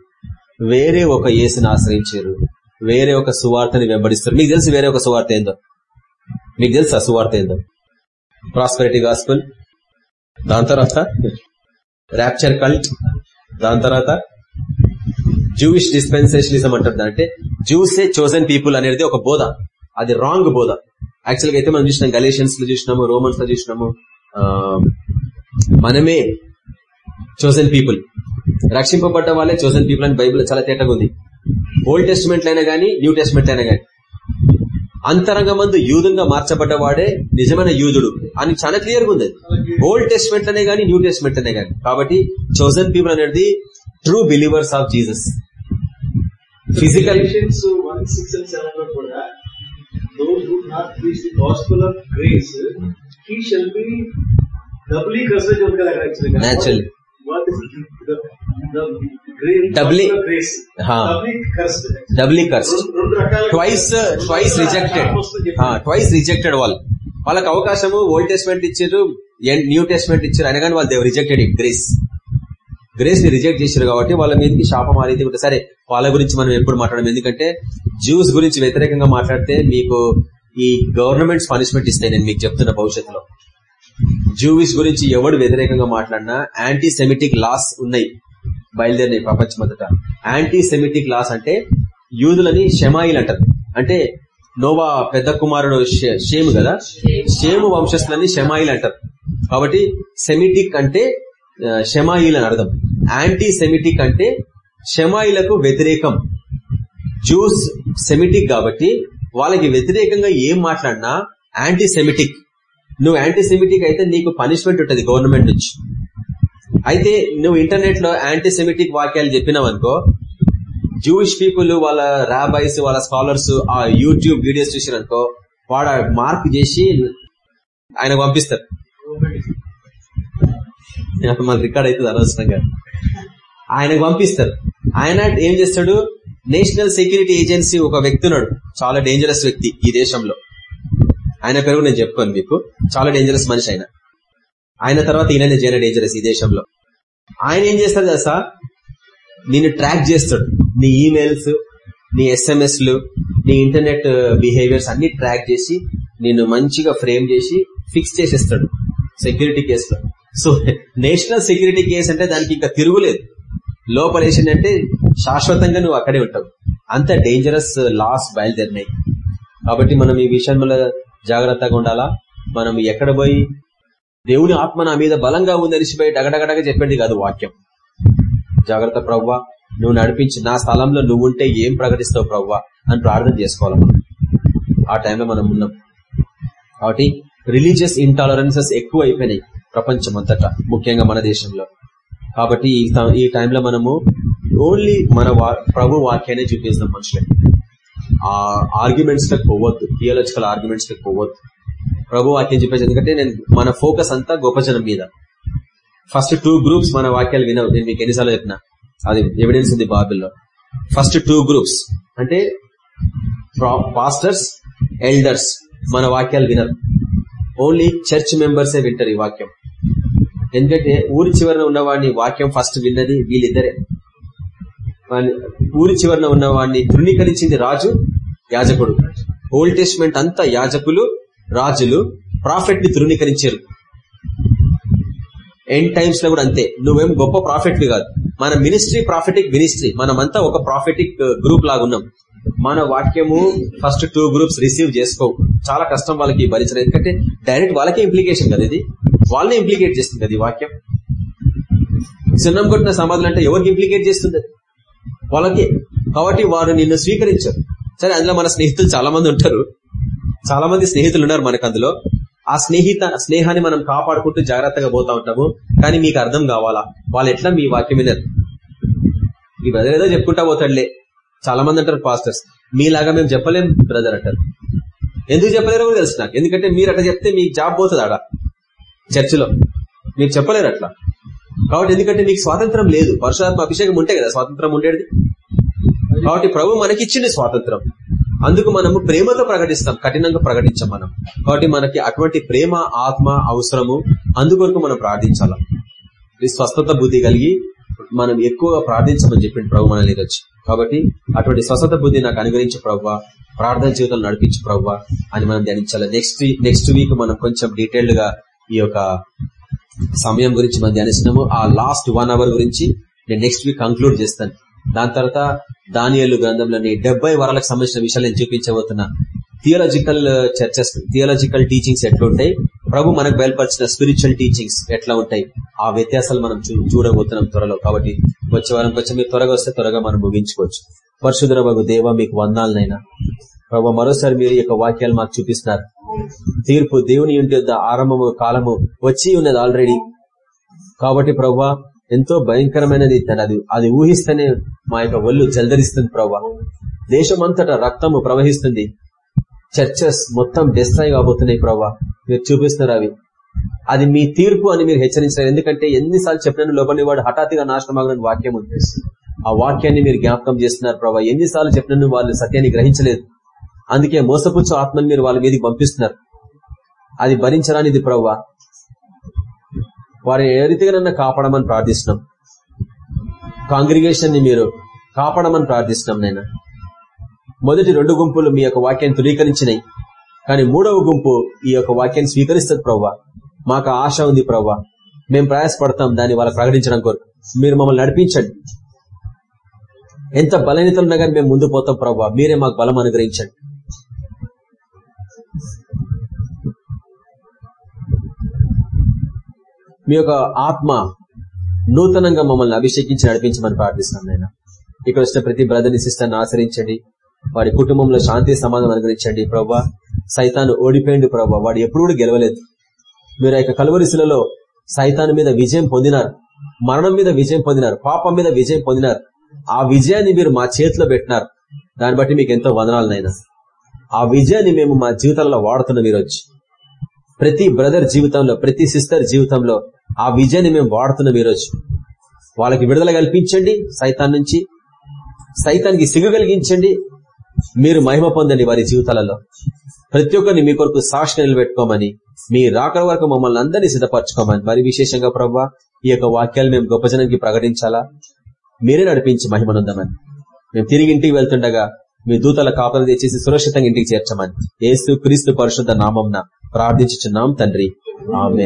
వేరే ఒక యేసుని ఆశ్రయించారు. వేరే ఒక సువార్తని వెంబడిస్తారు. మీకు తెలుసు వేరే ఒక సువార్త ఏందో? మీకు తెలుసు ఆ సువార్త ఏందో? ప్రాస్పరిటీ గాస్పల్ దాని తర్వాత ర్యాప్చర్ కల్ట్ దాని తర్వాత జూయిష్ డిస్పెన్సేషనిజం అంటారు అంటే జూసే చోజన్ పీపుల్ అనేది ఒక బోధ. అది రాంగ్ బోధ. యాక్చువల్గా అయితే మనం చూసినాం గలేషియన్స్లో చూసినాము రోమన్స్లో చూసినాము. మనమే చోజన్ పీపుల్ రక్షింపబడ్డ వాళ్ళే చోజన్ పీపుల్ అని బైబిల్ చాలా తేటగా ఉంది. ఓల్డ్ టెస్ట్మెంట్ అయినా గానీ న్యూ టెస్ట్మెంట్ అయినా గానీ. అంతరంగమందు యూదుగా మార్చబడ్డ వాడే నిజమైన యూదుడు అని చాలా క్లియర్గా ఉంది. ఓల్డ్ టెస్ట్మెంట్ అనే గానీ న్యూ టెస్ట్మెంట్ అనే గానీ. కాబట్టి చోజన్ పీపుల్ అనేది true believers of Jesus physical Galatians 1, 6 and 7 లో కూడా those who do not preach the gospel of grace, he shall be doubly cursed అని ఉంది కదా అక్కడ actually. Naturally. What is the, the grace, Doubly- gospel of grace? హా. Doubly cursed. Doubly రకాల twice twice rejected twice rejected వాళ్ళు వాళ్ళకి అవకాశము old testament ఇచ్చారు న్యూ టెస్ట్మెంట్ ఇచ్చారు అయినా కానీ వాళ్ళు దేవ్ రిజెక్టెడ్ ఇట్ గ్రేస్ గ్రేస్ని రిజెక్ట్ చేశారు కాబట్టి వాళ్ళ మీదకి శాపం ఆ రీతి ఉంటుంది సరే వాళ్ళ గురించి మనం ఎప్పుడు మాట్లాడడం ఎందుకంటే జ్యూస్ గురించి వ్యతిరేకంగా మాట్లాడితే మీకు ఈ గవర్నమెంట్స్ పనిష్మెంట్ ఇస్తాయి నేను మీకు చెప్తున్న భవిష్యత్తులో జూవిష్ గురించి ఎవడు వ్యతిరేకంగా మాట్లాడినా యాంటీ సెమిటిక్ లాస్ ఉన్నాయి. బయలుదేరినాయి ప్రపంచమంతటా యాంటీ సెమిటిక్ లాస్ అంటే యూదులని షమాయిల్ అంటారు. అంటే నోవా పెద్ద కుమారుడు షేము కదా? షేము. వంశస్థులని షమాయిల్ అంటారు. కాబట్టి సెమిటిక్ అంటే షమాయిల్ అని అర్థం. యాంటీ సెమిటిక్ అంటే షమాయిలకు వ్యతిరేకం. జూస్ సెమిటిక్ కాబట్టి వాళ్ళకి వ్యతిరేకంగా ఏం మాట్లాడినా యాంటీ సెమిటిక్ నువ్వు యాంటీసెమిటిక్ అయితే నీకు పనిష్మెంట్ ఉంటుంది గవర్నమెంట్ నుంచి. అయితే నువ్వు ఇంటర్నెట్లో యాంటీసెమిటిక్ వాక్యాలు చెప్పినావు అనుకో జూయిష్ పీపుల్ వాళ్ళ రాబైస్ వాళ్ళ స్కాలర్స్ ఆ యూట్యూబ్ వీడియోస్ చూసిరనుకో వాడు మార్క్ చేసి ఆయన పంపిస్తారు. మన రికార్డ్ అవుతుంది అనవసరంగా. ఆయనకు పంపిస్తారు. ఆయన ఏం చేస్తాడు? నేషనల్ సెక్యూరిటీ ఏజెన్సీ ఒక వ్యక్తి ఉన్నాడు. చాలా డేంజరస్ వ్యక్తి ఈ దేశంలో. ఆయన పేరు నేను చెప్పుకోను మీకు. చాలా డేంజరస్ మనిషి ఆయన. ఆయన తర్వాత ఈయన జైన డేంజరస్ ఈ దేశంలో. ఆయన ఏం చేస్తాడు తెలుసా? నిన్ను ట్రాక్ చేస్తాడు. నీ ఈమెయిల్స్ నీ ఎస్ఎంఎస్లు నీ ఇంటర్నెట్ బిహేవియర్స్ uh, అన్ని ట్రాక్ చేసి నిన్ను మంచిగా ఫ్రేమ్ చేసి ఫిక్స్ చేసేస్తాడు. సెక్యూరిటీ కేసులో సో నేషనల్ సెక్యూరిటీ కేసు అంటే దానికి ఇంకా తిరుగులేదు. లోపలేసిందంటే శాశ్వతంగా నువ్వు అక్కడే ఉంటావు. అంత డేంజరస్ లాస్ uh, బయలుదేరినాయి. కాబట్టి మనం ఈ విషయంలో జాగ్రత్తగా ఉండాలా? మనం ఎక్కడ పోయి దేవుని ఆత్మ నా మీద బలంగా ఉందనిసిపోయి డగడగడగా చెప్పేది కాదు వాక్యం. జాగ్రత్త ప్రవ్వా నువ్వు నడిపించి నా స్థలంలో నువ్వుంటే ఏం ప్రకటిస్తావు ప్రవ్వా అని ప్రార్థన చేసుకోవాలి మనం? ఆ టైంలో మనం ఉన్నాం. కాబట్టి రిలీజియస్ ఇంటాలరెన్సెస్ ఎక్కువ అయిపోయినాయి ప్రపంచం అంతట ముఖ్యంగా మన దేశంలో. కాబట్టి ఈ టైంలో మనము ఓన్లీ మన ప్రభు వాక్యాన్ని చూపిస్తాం మనుషులకి. ఆ ఆర్గ్యుమెంట్స్లకు పోవద్దు థియాలజికల్ ఆర్గ్యుమెంట్స్లకు పోవద్దు. ప్రభు వాక్యం చెప్పేసి ఎందుకంటే నేను మన ఫోకస్ అంతా గొప్ప జనం మీద. ఫస్ట్ టూ గ్రూప్స్ మన వాక్యాలు వినవు. నేను మీకు ఎన్నిసార్లు చెప్పిన? అది ఎవిడెన్స్ ఉంది బాబిల్లో. ఫస్ట్ టూ గ్రూప్స్ అంటే పాస్టర్స్ ఎల్డర్స్ మన వాక్యాలు వినరు. ఓన్లీ చర్చ్ మెంబర్సే వింటారు ఈ వాక్యం. ఎందుకంటే ఊరి చివరన ఉన్నవాడిని వాక్యం ఫస్ట్ విన్నది వీళ్ళిద్దరే. ఊరి చివరన ఉన్నవాడిని తృణీకరించింది రాజు యాజకుడు. ఓల్డ్ టెస్ట్మెంట్ అంతా యాజకులు రాజులు ప్రాఫిట్ని తృణీకరించారు. ఎండ్ టైమ్స్లో కూడా అంతే. నువ్వేం గొప్ప ప్రాఫిట్ కాదు. మన మినిస్ట్రీ ప్రాఫిటిక్ మినిస్ట్రీ మనమంతా ఒక ప్రాఫిటిక్ గ్రూప్ uh, లాగా ఉన్నాం. మన వాక్యము ఫస్ట్ టూ గ్రూప్స్ రిసీవ్ చేసుకో చాలా కష్టం వాళ్ళకి భరించడం. ఎందుకంటే డైరెక్ట్ వాళ్ళకే ఇంప్లికేషన్ కదా ఇది. వాళ్ళనే ఇంప్లికేట్ చేస్తుంది కదా ఈ వాక్యం. సున్నం కొట్టిన సమాధులు అంటే ఎవరికి ఇంప్లికేట్ చేస్తుంది? వాళ్ళకి. కాబట్టి వారు నిన్ను స్వీకరించారు. సరే అందులో మన స్నేహితులు చాలా మంది ఉంటారు. చాలా మంది స్నేహితులు ఉన్నారు మనకు అందులో. ఆ స్నేహిత స్నేహాన్ని మనం కాపాడుకుంటూ జాగ్రత్తగా పోతా ఉంటాము. కానీ మీకు అర్థం కావాలా? వాళ్ళు ఎట్లా మీ వాక్యం మీద మీ బ్రదర్ ఏదో చెప్పుకుంటా పోతాడులే. చాలా మంది అంటారు పాస్టర్స్ మీలాగా మేము చెప్పలేం బ్రదర్ అంటారు. ఎందుకు చెప్పలేరో కూడా తెలుసు నాకు. ఎందుకంటే మీరు అట్లా చెప్తే మీకు జాబ్ పోతుంది ఆడ. చర్చిలో. మీరు చెప్పలేరు అట్లా. కాబట్టి ఎందుకంటే మీకు స్వాతంత్రం లేదు. పరశురాత్మ అభిషేకం ఉంటే కదా స్వాతంత్రం ఉండేది? కాబట్టి ప్రభు మనకిచ్చింది స్వాతంత్రం. అందుకు మనము ప్రేమతో ప్రకటిస్తాం కఠినంగా ప్రకటించాం మనం. కాబట్టి మనకి అటువంటి ప్రేమ ఆత్మ అవసరము. అందుకొరకు మనం ప్రార్థించాలి? స్వస్థత బుద్ధి కలిగి మనం ఎక్కువగా ప్రార్థించమని చెప్పింది ప్రభు మనల్ని వచ్చి కాబట్టి అటువంటి స్వస్థత బుద్ధి నాకు అనుగ్రహించే ప్రవ్వ ప్రార్థన జీవితం నడిపించు ప్రవ్వ అని మనం ధ్యానించాలి? నెక్స్ట్ నెక్స్ట్ వీక్ మనం కొంచెం డీటెయిల్డ్గా ఈ యొక్క సమయం గురించి మనం ధ్యానిస్తున్నాము. ఆ లాస్ట్ వన్ అవర్ గురించి నేను నెక్స్ట్ వీక్ కంక్లూడ్ చేస్తాను. దాని తర్వాత దానియలు గ్రంథంలోని డెబ్బై వరాలకు సంబంధించిన విషయాలు నేను చూపించబోతున్నా. థియోలాజికల్ చర్చస్ థియోలాజికల్ టీచింగ్స్ ఎట్లుంటాయి? ప్రభు మనకు బయలుపరిచిన స్పిరిచువల్ టీచింగ్స్ ఎట్లా ఉంటాయి? ఆ వ్యత్యాసాలు మనం చూడబోతున్నాం త్వరలో కాబట్టి వచ్చే వారం కొంచెం మీరు త్వరగా వస్తే త్వరగా మనం ముగించుకోవచ్చు. పరశుధర బాబు దేవ మీకు వందాలనైనా. ప్రభు మరోసారి మీరు యొక్క వాక్యాలు మాకు చూపిస్తున్నారు. తీర్పు దేవుని ఇంటి యొద్ ఆరంభము కాలము వచ్చి ఉన్నది ఆల్రెడీ కాబట్టి ప్రభా ఎంతో భయంకరమైనది అది అది ఊహిస్తేనే మా యొక్క ఒళ్ళు జల్దరిస్తుంది ప్రవ్వా. దేశమంతటా రక్తము ప్రవహిస్తుంది. చర్చస్ మొత్తం డిస్ట్రాయ్ కాబోతున్నాయి ప్రవ్వా. మీరు చూపిస్తున్నారు అవి. అది మీ తీర్పు అని మీరు హెచ్చరించారు. ఎందుకంటే ఎన్నిసార్లు చెప్పిన లోపలి వాడు హఠాత్తుగా నాశనమాగడం వాక్యం ఉంది. ఆ వాక్యాన్ని మీరు జ్ఞాపకం చేస్తున్నారు ప్రభావ ఎన్నిసార్లు చెప్పిన వాళ్ళు సత్యాన్ని గ్రహించలేదు. అందుకే మోసపుచ్చు ఆత్మని మీరు వాళ్ళ మీదకి పంపిస్తున్నారు. అది భరించరానిది ప్రవ్వా. వారిని ఏ రీతిగానన్నా కాపాడమని ప్రార్థిస్తున్నాం? కాంగ్రిగేషన్ని మీరు కాపాడమని ప్రార్థిస్తున్నాం నేను మొదటి రెండు గుంపులు మీ యొక్క వాక్యాన్ని ధృవీకరించినాయి కానీ మూడవ గుంపు ఈ యొక్క వాక్యాన్ని స్వీకరిస్తుంది ప్రవ్వా. మాకు ఆశ ఉంది ప్రవ్వా. మేము ప్రయాసపడతాం దాన్ని వాళ్ళకి ప్రకటించడం కొరకు. మీరు మమ్మల్ని నడిపించండి. ఎంత బలహీనతలు ఉన్నా కానీ మేము ముందు పోతాం ప్రవ్వా. మీరే మాకు బలం అనుగ్రహించండి. మీ యొక్క ఆత్మ నూతనంగా మమ్మల్ని అభిషేకించి నడిపించమని ప్రార్థిస్తున్నాను నేను ఇక్కడ వచ్చిన ప్రతి బ్రదర్ని సిస్టర్ని ఆచరించండి వాడి కుటుంబంలో శాంతి సమాధానం అనుగ్రహించండి ప్రభా సైతాను ఓడిపోయిండు ప్రభా వాడు ఎప్పుడు గెలవలేదు. మీరు యొక్క కలువరిశిలలో సైతాన్ మీద విజయం పొందినారు. మరణం మీద విజయం పొందినారు. పాపం మీద విజయం పొందినారు. ఆ విజయాన్ని మీరు మా చేతిలో పెట్టినారు. దాన్ని బట్టి మీకు ఎంతో వదనాలనైనా ఆ విజయాన్ని మేము మా జీవితాల్లో వాడుతున్నాం ఈరోజు. ప్రతి బ్రదర్ జీవితంలో ప్రతి సిస్టర్ జీవితంలో ఆ విజయాన్ని మేము వాడుతున్నాం ఈరోజు. వాళ్ళకి విడుదల కల్పించండి సైతాన్ నుంచి సైతానికి సిగ్గు కలిగించండి. మీరు మహిమ పొందండి వారి జీవితాలలో. ప్రతి ఒక్కరిని మీ కొరకు సాక్షి నిలబెట్టుకోమని మీ రాకడ వరకు మమ్మల్ని అందరినీ సిద్ధపరచుకోమని. మరి విశేషంగా ప్రభావ ఈ యొక్క వాక్యాలు మేము గొప్ప జనానికి ప్రకటించాలా? మీరే నడిపించి మహిమనుందామని. మేము తిరిగి ఇంటికి వెళ్తుండగా మీ దూతల కాపలు తెచ్చేసి సురక్షితంగా ఇంటికి చేర్చమని. ఏసు క్రీస్తు పరిశుద్ధ నామంన ప్రార్థించుచున్నాం తండ్రి. ఆమె